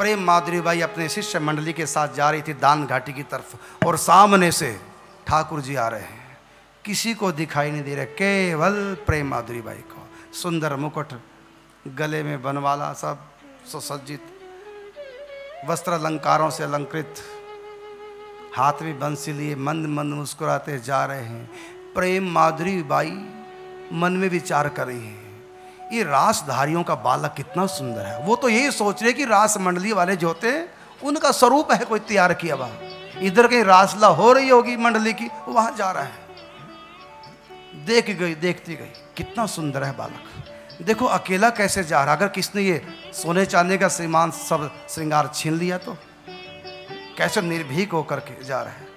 A: प्रेम माधुरी बाई अपने शिष्य मंडली के साथ जा रही थी दान घाटी की तरफ़ और सामने से ठाकुर जी आ रहे हैं। किसी को दिखाई नहीं दे रहे, केवल प्रेम माधुरी बाई को। सुंदर मुकुट, गले में बनवाला सब, सुसज्जित। वस्त्र अलंकारों से अलंकृत। हाथ में बंसी लिए मंद मंद मुस्कुराते जा रहे हैं। प्रेम माधुरी बाई मन में विचार कर रही है। ये रासधारियों का बालक कितना सुंदर है। वो तो यही सोच रहे कि रास मंडली वाले जो होते उनका स्वरूप है कोई तैयार किया हुआ। इधर कहीं रासला हो रही होगी मंडली की वहाँ जा रहा है। देख गई, देखती गई, कितना सुंदर है बालक। देखो, अकेला कैसे जा रहा अगर किसने ये सोने चांदी का श्रीमान सब श्रृंगार छीन लिया तो? कैसे निर्भीक होकर के जा रहे हैं?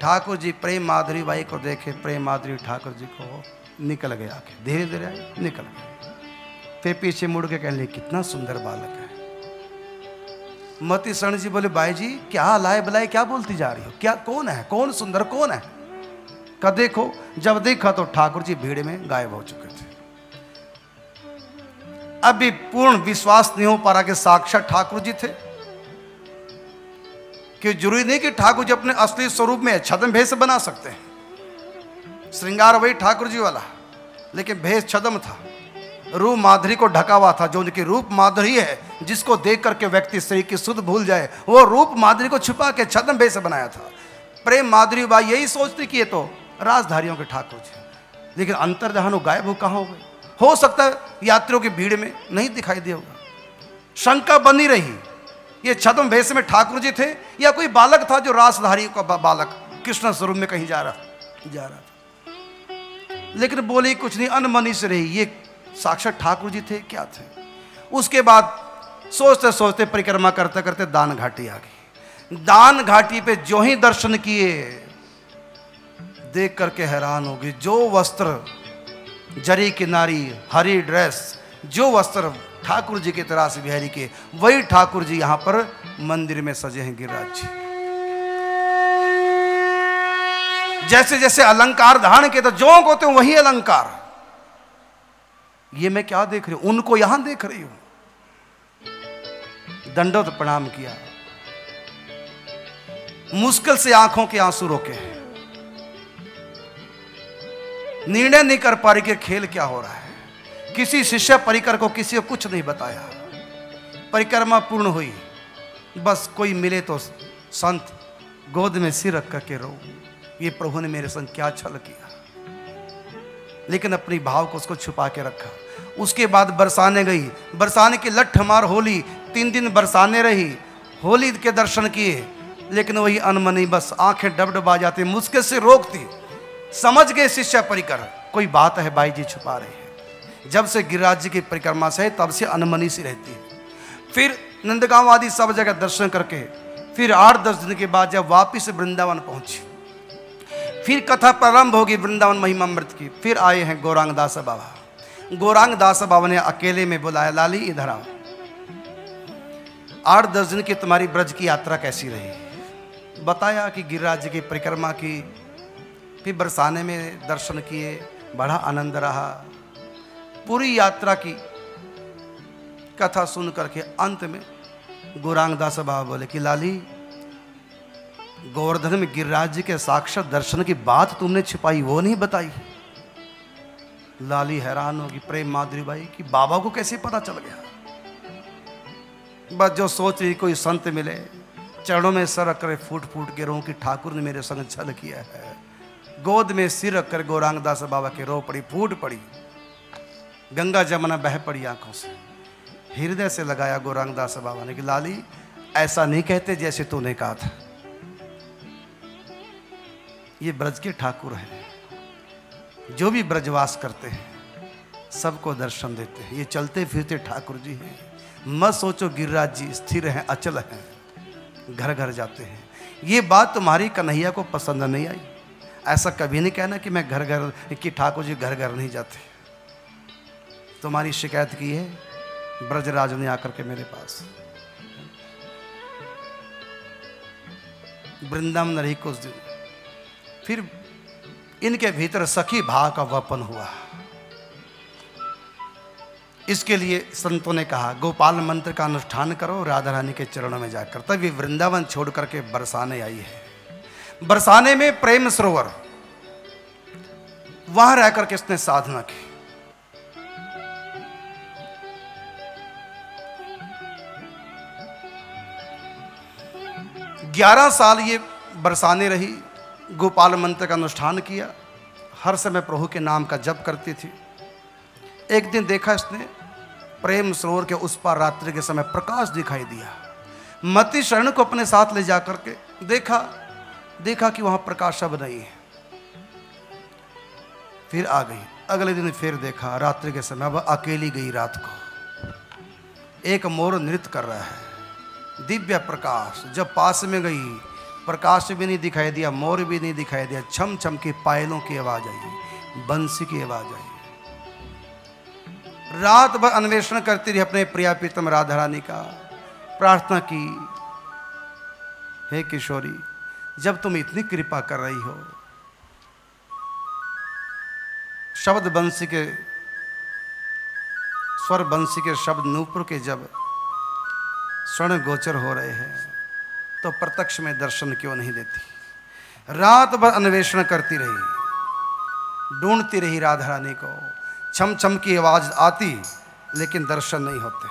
A: ठाकुर जी, प्रेम माधुरी बाई को देखे, प्रेम माधुरी ठाकुर जी को। निकल गए आके धीरे धीरे निकल गए फिर पीछे मुड़ के कहने कितना सुंदर बालक है। मती शरण जी बोले बाई जी, क्या लाए बुलाए क्या बोलती जा रही हो? क्या, कौन है? कौन सुंदर, कौन है? का देखो, जब देखा तो ठाकुर जी भीड़ में गायब हो चुके थे। अभी पूर्ण विश्वास नहीं हो पा रहा कि साक्षात ठाकुर जी थे। कि ज़रूरी नहीं कि ठाकुर जी अपने असली स्वरूप में छदम भेष बना सकते हैं। श्रृंगार वही ठाकुर जी वाला। लेकिन भेष छदम था। रूप माधुरी को ढका हुआ था, जो उनकी रूप माधुरी है, जिसको देख करके व्यक्ति शरीर की सुध भूल जाए, वो रूप माधुरी को छुपा के छदम भेष बनाया था। प्रेम माधुरी बाई यही सोचती कि ये तो राजधारियों के ठाकुर जी लेकिन अंतर जहाँ वो गायब हो कहाँ हो गए हो सकता है यात्रियों की भीड़ में नहीं दिखाई दिया होगा। शंका बनी रही, ये छदम भेष में ठाकुर जी थे, या कोई बालक था जो रासधारी का बालक, कृष्ण स्वरूप में कहीं जा रहा जा रहा लेकिन बोली, कुछ नहीं, अनमनी से रही। ये साक्षात ठाकुर जी थे, क्या थे? उसके बाद सोचते सोचते परिक्रमा करते करते दान घाटी आ गई। दान घाटी पे जो ही दर्शन किए, देख करके हैरान होगी जो वस्त्र, जरी किनारी हरी ड्रेस, जो वस्त्र ठाकुर जी के तरह से बिहारी के वही ठाकुर जी यहाँ पर मंदिर में सजे हैं गिरिराज जी। जैसे जैसे अलंकार धारण के तो जो को तो वही अलंकार। ये मैं क्या देख रही हूँ? उनको यहाँ देख रही हूँ। दंडोत प्रणाम किया। मुश्किल से आँखों के आँसू रोके हैं। निर्णय नहीं कर पा रही कि खेल क्या हो रहा है। किसी शिष्य परिकर को किसी को कुछ नहीं बताया। परिक्रमा पूर्ण हुई। बस कोई मिले तो संत गोद में सिर रख करके रो ये प्रभु ने मेरे संग क्या छल किया? लेकिन अपनी भाव को उसको छुपा के रखा। उसके बाद बरसाने गई। बरसाने की लठ मार होली। तीन दिन बरसाने रही। होली के दर्शन किए। लेकिन वही अनमनी बस आँखें डबडबा जाती मुश्किल से रोकती। समझ गए शिष्य परिकर, कोई बात है बाई जी छुपा रहे हैं। जब से गिरिराज जी की परिक्रमा से तब से अनमनी सी रहती है। फिर नंदगांव आदि सब जगह दर्शन करके, फिर आठ दस दिन के बाद जब वापिस वृंदावन पहुँची। फिर कथा प्रारंभ होगी वृंदावन महिमा मृत की। फिर आए हैं गौरांग दास बाबा। गौरांग दास बाबा ने अकेले में बुलाया, लाली, इधर आओ। आठ दस दिन की तुम्हारी ब्रज की यात्रा कैसी रही? बताया कि गिरिराज जी की परिक्रमा की, फिर बरसाने में दर्शन किए, बड़ा आनंद रहा। पूरी यात्रा की कथा सुन करके अंत में गौरांग दास बाबा बोले कि, लाली गोवर्धन में गिरिराज जी के साक्षात दर्शन की बात तुमने छिपाई, वो नहीं बताई? लाली हैरान होगी, प्रेम माधुरी बाई कि बाबा को कैसे पता चल गया? बस जो सोच रही, कोई संत मिले, चरणों में सर रख कर फूट फूट के रो कि ठाकुर ने मेरे संग छल किया है। गोद में सिर रख कर गौरांग दास बाबा के रो पड़ी, फूट पड़ी। गंगा जमुना बह पड़ी आँखों से। हृदय से लगाया गौरांग दास बाबा ने कि, लाली, ऐसा नहीं कहते जैसे तूने कहा था। ये ब्रज के ठाकुर हैं। जो भी ब्रजवास करते हैं, सबको दर्शन देते हैं। ये चलते फिरते ठाकुर जी हैं। मत सोचो गिरिराज जी स्थिर हैं, अचल हैं घर घर जाते हैं। ये बात तुम्हारी कन्हैया को पसंद नहीं आई। ऐसा कभी नहीं कहना कि मैं घर घर कि ठाकुर जी घर घर नहीं जाते। तुम्हारी शिकायत की है, ब्रजराज ने आकर के मेरे पास। वृंदावन रही कुछ दिन। फिर इनके भीतर सखी भाव का वपन हुआ। इसके लिए संतों ने कहा, गोपाल मंत्र का अनुष्ठान करो, राधा रानी के चरणों में जाकर। ये वृंदावन छोड़ करके बरसाने आई है। बरसाने में प्रेम सरोवर, वहाँ रह करके इसने साधना की। ग्यारह साल ये बरसाने रही। गोपाल मंत्र का अनुष्ठान किया। हर समय प्रभु के नाम का जप करती थी। एक दिन देखा इसने, प्रेम सरोवर के उस पार रात्रि के समय प्रकाश दिखाई दिया। मति शरण को अपने साथ ले जा करके देखा देखा कि वहाँ प्रकाश अब नहीं है। फिर आ गई। अगले दिन फिर देखा, रात्रि के समय अब अकेली गई रात को। एक मोर नृत्य कर रहा है। दिव्य प्रकाश जब पास में गई प्रकाश भी नहीं दिखाई दिया, मोर भी नहीं दिखाई दिया छम छम की पायलों की आवाज़ आई, बंसी की आवाज़ आई। रात भर अन्वेषण करती रही अपने प्रिया प्रीतम राधा रानी का, प्रार्थना की, हे किशोरी, जब तुम इतनी कृपा कर रही हो, शब्द बंसी के, स्वर बंसी के शब्द नूपुर के जब स्वर्ण गोचर हो रहे हैं तो प्रत्यक्ष में दर्शन क्यों नहीं देती? रात भर अन्वेषण करती रही, ढूंढती रही राधा रानी को। छम छम की आवाज़ आती, लेकिन दर्शन नहीं होते।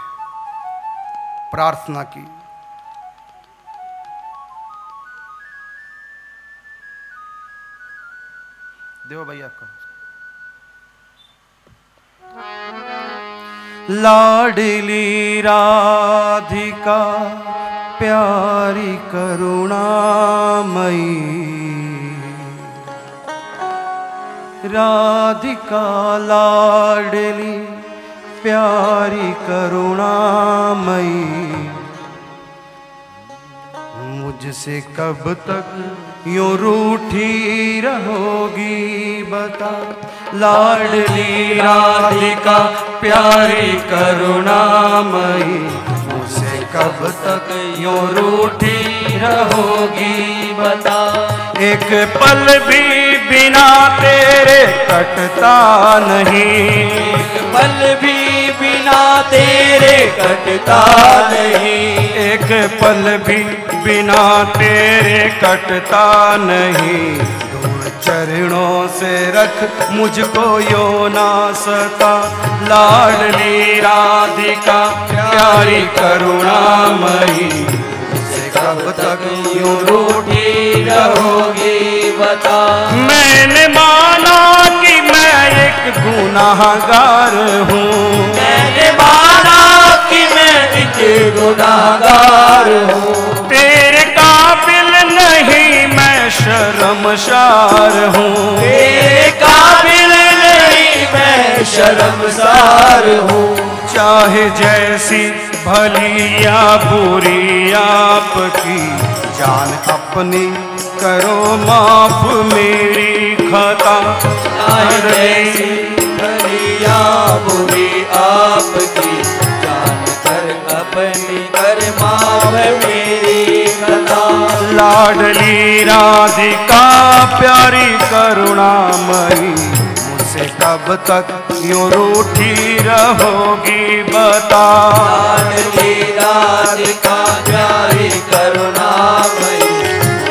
A: प्रार्थना की। देव भैया को। लाडली राधिका प्यारी करुणामयी। राधिका लाडली प्यारी करुणामयी। मुझसे कब तक यूँ रूठी रहोगी बता। लाडली राधिका प्यारी करुणामयी। कब तक यूँ रूठी रहोगी बता। एक पल भी बिना तेरे कटता नहीं।
B: एक पल भी बिना तेरे कटता नहीं।
A: एक पल भी बिना तेरे कटता नहीं। चरणों से रख मुझको यो ना सता लाडली राधिका प्यारी करुणामयी कब तक यूँ रूठी
B: रहोगी बता।
A: मैंने माना कि मैं एक गुनाहगार हूँ।
B: मैंने माना कि मैं एक गुनाहगार हूँ।
A: शर्मसार हूँ। काबिल नहीं मैं
B: शर्मसार हूँ।
A: चाहे जैसी भली या बुरी आपकी
E: जान अपनी
A: करो माफ़ मेरी खता।
B: चाहे जैसी भली या बुरी आपकी
A: लाडली राधिका प्यारी करुणामयी। मुझसे कब तक यूँ रूठी रहोगी बता।
B: लाडली राधिका प्यारी करुणामयी।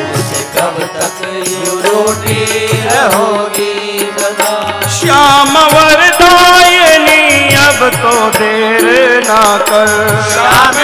B: मुझसे कब तक यूँ रोटी रहोगी बता।
A: श्याम वरदायनी अब तो देर ना कर।
B: श्याम